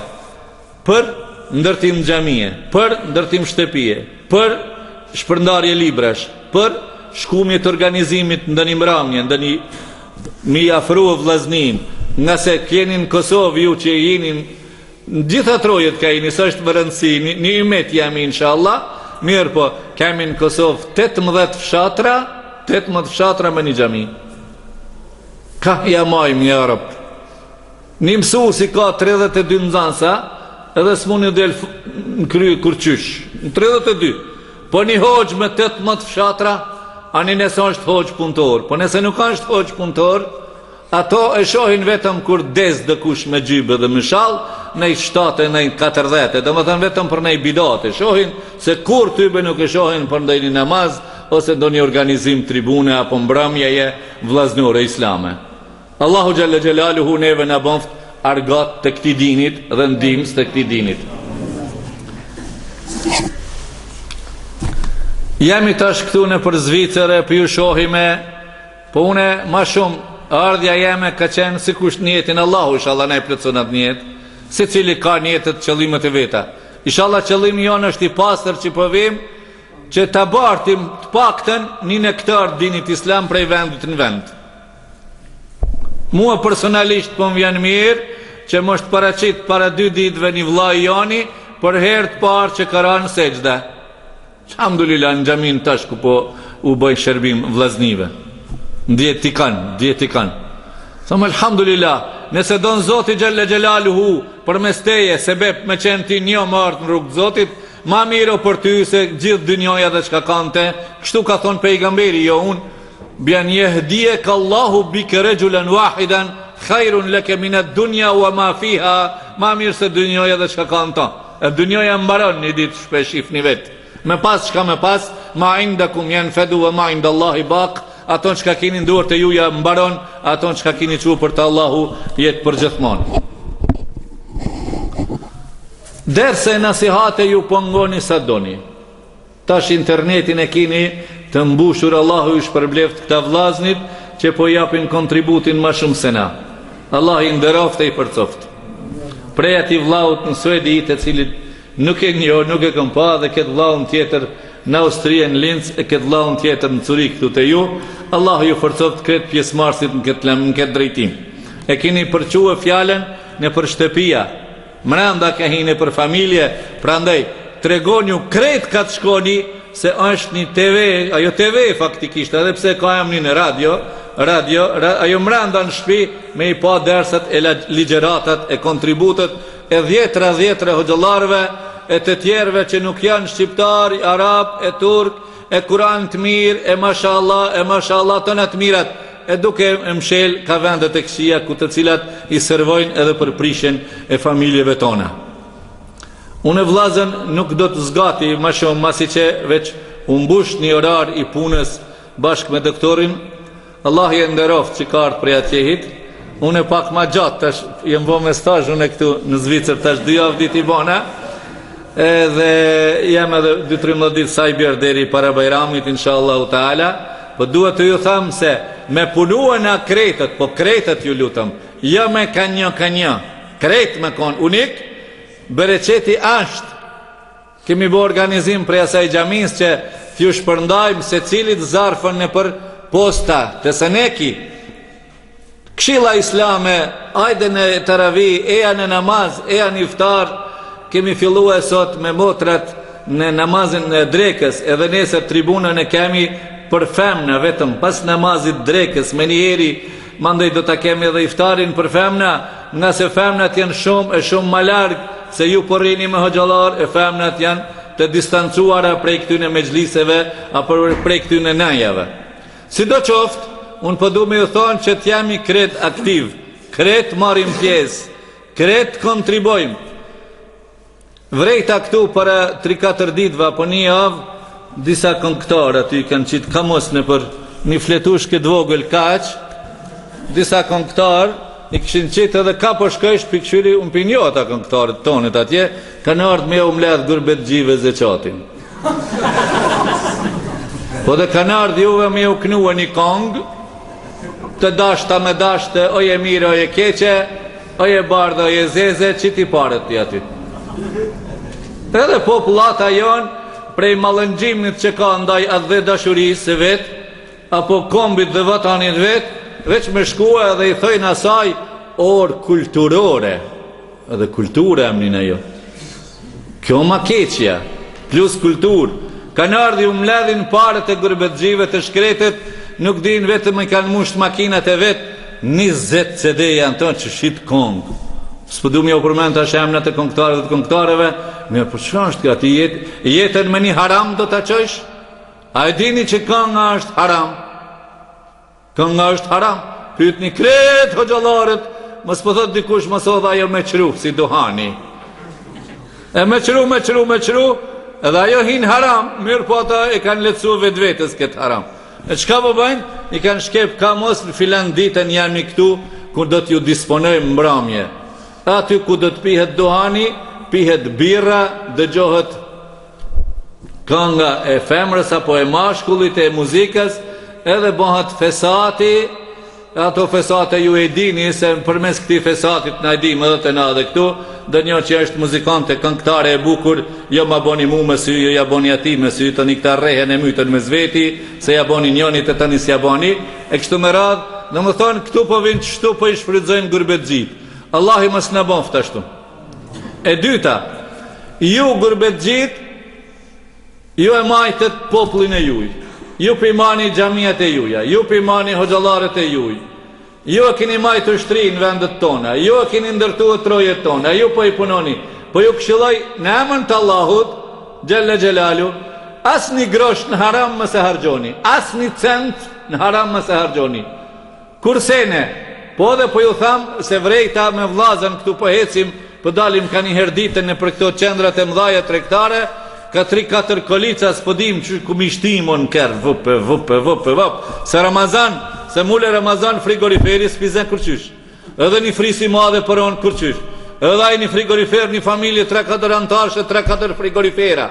Për ndërtim xhamie, për ndërtim shtëpie, për shpërndarje librash, për shkumje të organizimit ndonjë mramje, ndonjë me i afrua vllaznin, ngase jeni në Kosovë ju që jeni në gjitha trojet ka jeni, s'është me rëndësi, një ymet jam inshallah, mirëpo kemi në Kosovë tetëmbëdhjetë fshatra, tetëmbëdhjetë fshatra me një xhami. Kah ja majmë ja Rabb. Një mësues që i ka tridhjetë e dy nxënësa dhe s'mund ju del në krye kurrqysh. Në tridhjetë e dy. Po një hoxhë me tetëmbëdhjetë fshatra, ani nëse është hoxhë punëtor. Po nëse nuk është hoxhë punëtor, ato e shohin vetëm kur des dokush me xhybe dhe me shall, nanj shtatë e nanj katërdhjetë, domethënë vetëm për nanj bidat e shohin, se kurrë tybe nuk e shohin për ndonjë namaz ose ndonjë organizim tribune apo mbrëmjeje vllaznore islame. Allahu Xhelle Xhelaluhu neve na bënft argat të këtij dinit dhe ndihmës të këtij dinit. Jemi tash këtu nëpër Zvicër e po ju shohim, po une ma shumë ardhja jeme ka qenë sikush njetin Allahu, ishalla na e plotëson atë njet, sicili ka njetet qëllimet e veta. Ishalla qëllimi jonë është i pastër që po vim, po që ta bartim të pakten një nektar dinit islam prej vendit në vendë. Mua personalisht po më vjen mirë që më është paraqit para dy ditëve një vëlla i joni për herë të parë që ka ra në sexhde. Elhamdulilah në xhaminë tash ku po u bëj shërbim vllaznive. Ndije ti kon, ndije ti kon. Tham elhamdulilah, nëse don Zoti xhalla xhelaluhu përmes teje sebep me qenë ti një me ardh në rrugë të Zotit, Ma mirë o për ty se gjithë dynjaja dhe çka ka në te, kështu ka thonë pejgamberi jo unë, Le en jehdijallahu bike regjulen wahiden, khajrun leke minet dunja wa ma fiha, ma mirë se dynjaja dhe çka ka në ta. E dynjaja mbaron një ditë ç'pe shifni vetë. Me pas çka me pas, ma indakum jenfedu wa ma indallahi bak, ato çka kini në duart e juja mbaron, ato çka kini çu për te Allahu jet përgjithmonë. Derse nasihate ju po ngoni sa doni Tash internetin e kini të mbushur Allahu ju shpërbleftë këta vllaznit që po japin kontributin ma shumë se na Allahu i nderoftë e i forcoftë Prej atij vllaut në Suedi të cilit nuk e njoh nuk e kam pa dhe ketë vllaun tjetër në Austri e në Linz e ketë vllaun tjetër në Cyrih këtu te ju Allahu ju forcoftë krejt pjesëmarrësit në ketë në ketë drejtim e kini përçue fjalen nëpër shtëpia Mrenda ka hi për familje prandaj tregonju krejt kah të shkoni se është një TV ajo TV faktikisht edhe pse ka emnin radio radio ajo mrenda në shpi me i pa derset e ligjeratat e kontributet e dhjetra dhjetra hoxhallarëve e të tjerëve që nuk janë shqiptar arab e turk E Kuran të mirë e mashallah e mashallah tona të mirat e duke e mshel ato vendet e këqija ku të cilat i servojnë edhe për prishjen e familjeve tona. Unë vllazën nuk do të zgati ma shumë masi që veç u mbush një orar i punës bashkë me doktorin Allahi e nderoftë që ka ardhë prej atjehit, une pak ma gjatë tash, jam bo me stazh une këtu në Zvicër tash dy javë dit i bane, edhe jam edhe 2-3 dit sa i bjen deri para Bajramit, insha Allahu Teala, po duhet t'ju tham se me punua na krejtët, po krejtët ju lutem, jo me ka njo ka njo, krejt me konë unik, bereqeti asht, Kemi bo organizim prej asaj xhamisë që t'ju shpërndajmë secilit zarfën nëpër posta te sënëki kshilla islame hajde në teravi eja në namaz eja në iftar kemi fillue sot me motrat në namazin e drekës edhe nesër tribunën e kemi për femna vetëm pas namazit drekës menjëheri Mandej do ta kemi edhe iftarin për femna, ngase femnat janë shumë e shumë ma larg se ju po rrini me hoxhallarë e femnat janë të distancuara prej këtyne mexhliseve apo prej këtyne nejave. Sidoqoftë, unë po du me ju thonë që të jemi krejt aktiv, krejt marrim pjesë, krejt kontribuojmë, Vrejta këtu para 3-4 ditëve apo një javë, disa këngëtarë aty i kanë qitë ka mos nëpër një fletushkë të vogël kaq, disa këngëtarë i kishin qitë edhe ka po shkoj p'i kshyri unë p'i njoh ata këngëtarët tonët atje, kanë ardhë me ja u mledhë gurbetxhive zeqatin. Po edhe kanë ardhë juve me u knuë një kongë, të dashta me dashtë, oj e mirë, oj e keqe, Oj e bardhë oj e zezë qiti paret ti aty Edhe popullata jonë prej mallëngjimit që ka ndaj atdhe dashurisë së vet apo kombit dhe vatanit vet veç me shkua edhe i thojnë asaj or kulturore edhe kulturë emnin ajo Kjo ma keqja, plus kulturë, kanë ardhë ju mledhin paret e gurbetxhive të shkretet nuk dinë vetëm i kanë mushtë makinat e vet njëzet CD janë to që shit kongë s'po du me jau përmend tash emnat e kongëtarëve dhe të kongëtareve mirëpo çfarë është kjo ti jet jetën me një haram do ta çojsh a e dini që konga është haram Kënga është haram, pyetni krejt hoxhallarët, mos po thot dikush mos edhe ajo mekruh si duhani. E mekruh, mekruh, mekruh, edhe ajo hin haram, mirëpo ata e kanë lehtësu vetvetes këtë haram. E çka po bëjnë? I kanë shkep kah mos në filan ditën jemi këtu, ku do t'ju disponojmë mbramje. Aty ku do t'pihet duhani, pihet birra, dëgjohet Kënga e femrës apo e mashkullit e muzikës edhe bëhet fesati, ato fesate ju e dini se përmes këtij fesatit na e dimë edhe te na edhe këtu, ndonjo që është muzikante, këngëtare e bukur, jo ma bëni mua me sy, jo ja bëni atij me sy, tani këta rrehen e myten mes veti, se ja bëni njënit e tani s'ja bëni, e kështu me radhë, domethënë këtu po vijnë kështu po i shfrytëzojnë gurbetxhitë. Allahu mos na bëftë ashtu. E dyta, ju gurbetxhitë, ju e majtët popullin e juj, ju p'i mani xhamiat e juja, ju p'i mani hoxhallarët e juj, ju e kini majtë ushtrinë, vendet tona, ju e kini ndërtue trojet tona, ju po i punoni, po ju këshilloj në emën të Allahut, xhelle xhelalu, asni grosh në haram mos e harxhoni, asni cent në haram mos e harxhoni. Kurse ne, po edhe po ju tham se vrejta me vllazën këtu po ecim, po dalim kaniherë ditën nëpër këto qendrat e mëdhaja tregtare, ka tri katër kolica s'po dimë as ku m'i shti mo në kerr, vup e vup e vup e vup, se Ramazan, se mule Ramazan frigoriferi s'pi zë kurrqysh. Edhe ni friz i madh e, po s'nxë kurrqysh. Edhe ai ni frigorifer, ni familje tre katër anëtarësh e tre katër frigorifera.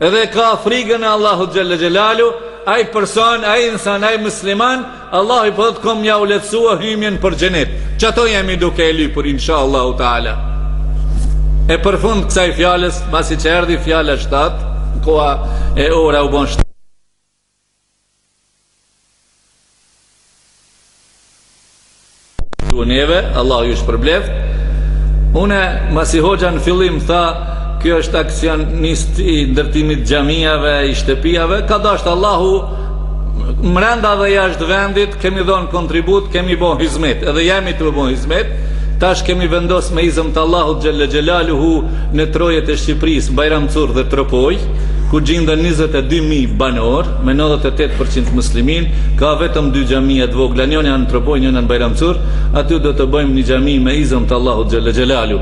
Edhe ka frigën e Allahut xhelle xhelalu, ai person, ai insan, ai musliman, Allahu po thotë kom jau lehtësua hymjen për xhenet. Qato jemi duke e lypur inshallahu taala. E për fund kësaj fjalës, pasi që erdhi fjala 7, koha e ora u bon 7. ju neve, Allahu ju shpërbleft. Une, masi hoxha në fillim tha, ky është aksionist i ndërtimit xhamiave, i shtëpiave, ka dasht Allahu, mrenda dhe jashtë vendit, kemi dhonë kontribut, kemi bo hizmet, edhe jemi tu bo hizmet, tash kemi vendos me izën të Allahut xhelle xhelaluhu, Në trojet e Shqipërisë, Bajram Curr dhe Tropojë, ku gjinden njëzet e dy mijë banorë, me nëntëdhjetë e tetë për qind muslimanë, ka vetëm dy xhamia të vogla, njëna në Tropojë, njëna në Bajram Curr. Aty do të bëjmë një xhami me izën të Allahut xhelle xhelalu.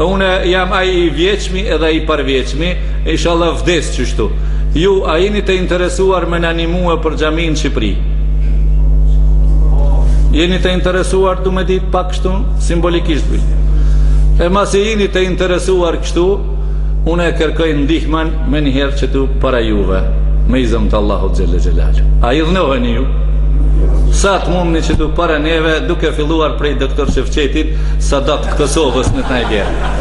Unë jam ai i vjetshmi edhe ai i parvjetshmi, ishalla vdes qështu. Ju, a jeni të interesuar me na nimue për xhami në Shqipëri? Jeni të interesuar, du me ditë pak? kështu, simbolikisht be. E masi jini të interesuar kështu, unë e kërkoj ndihmën menjëherë qëtu para juve, me izën të Allahut xhelle xhelalu. A ndihmoni ju? Sa të mundni qëtu para neve, duke filluar prej doktor Shefqetit, sa datë të Kosovës në të najgjerë.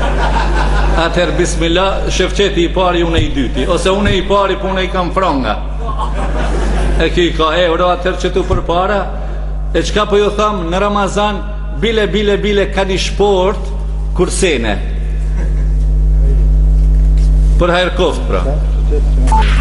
Atëherë, bismila, Shefqeti i pari, unë i dyti, ose unë i pari, po unë po i kam franga. E ky i ka euro atëherë qëtu përpara, E çka po ju tham në Ramazan, bile, bile, bile, ka një shport, kur s'e ke. Për hajr koftë, pra.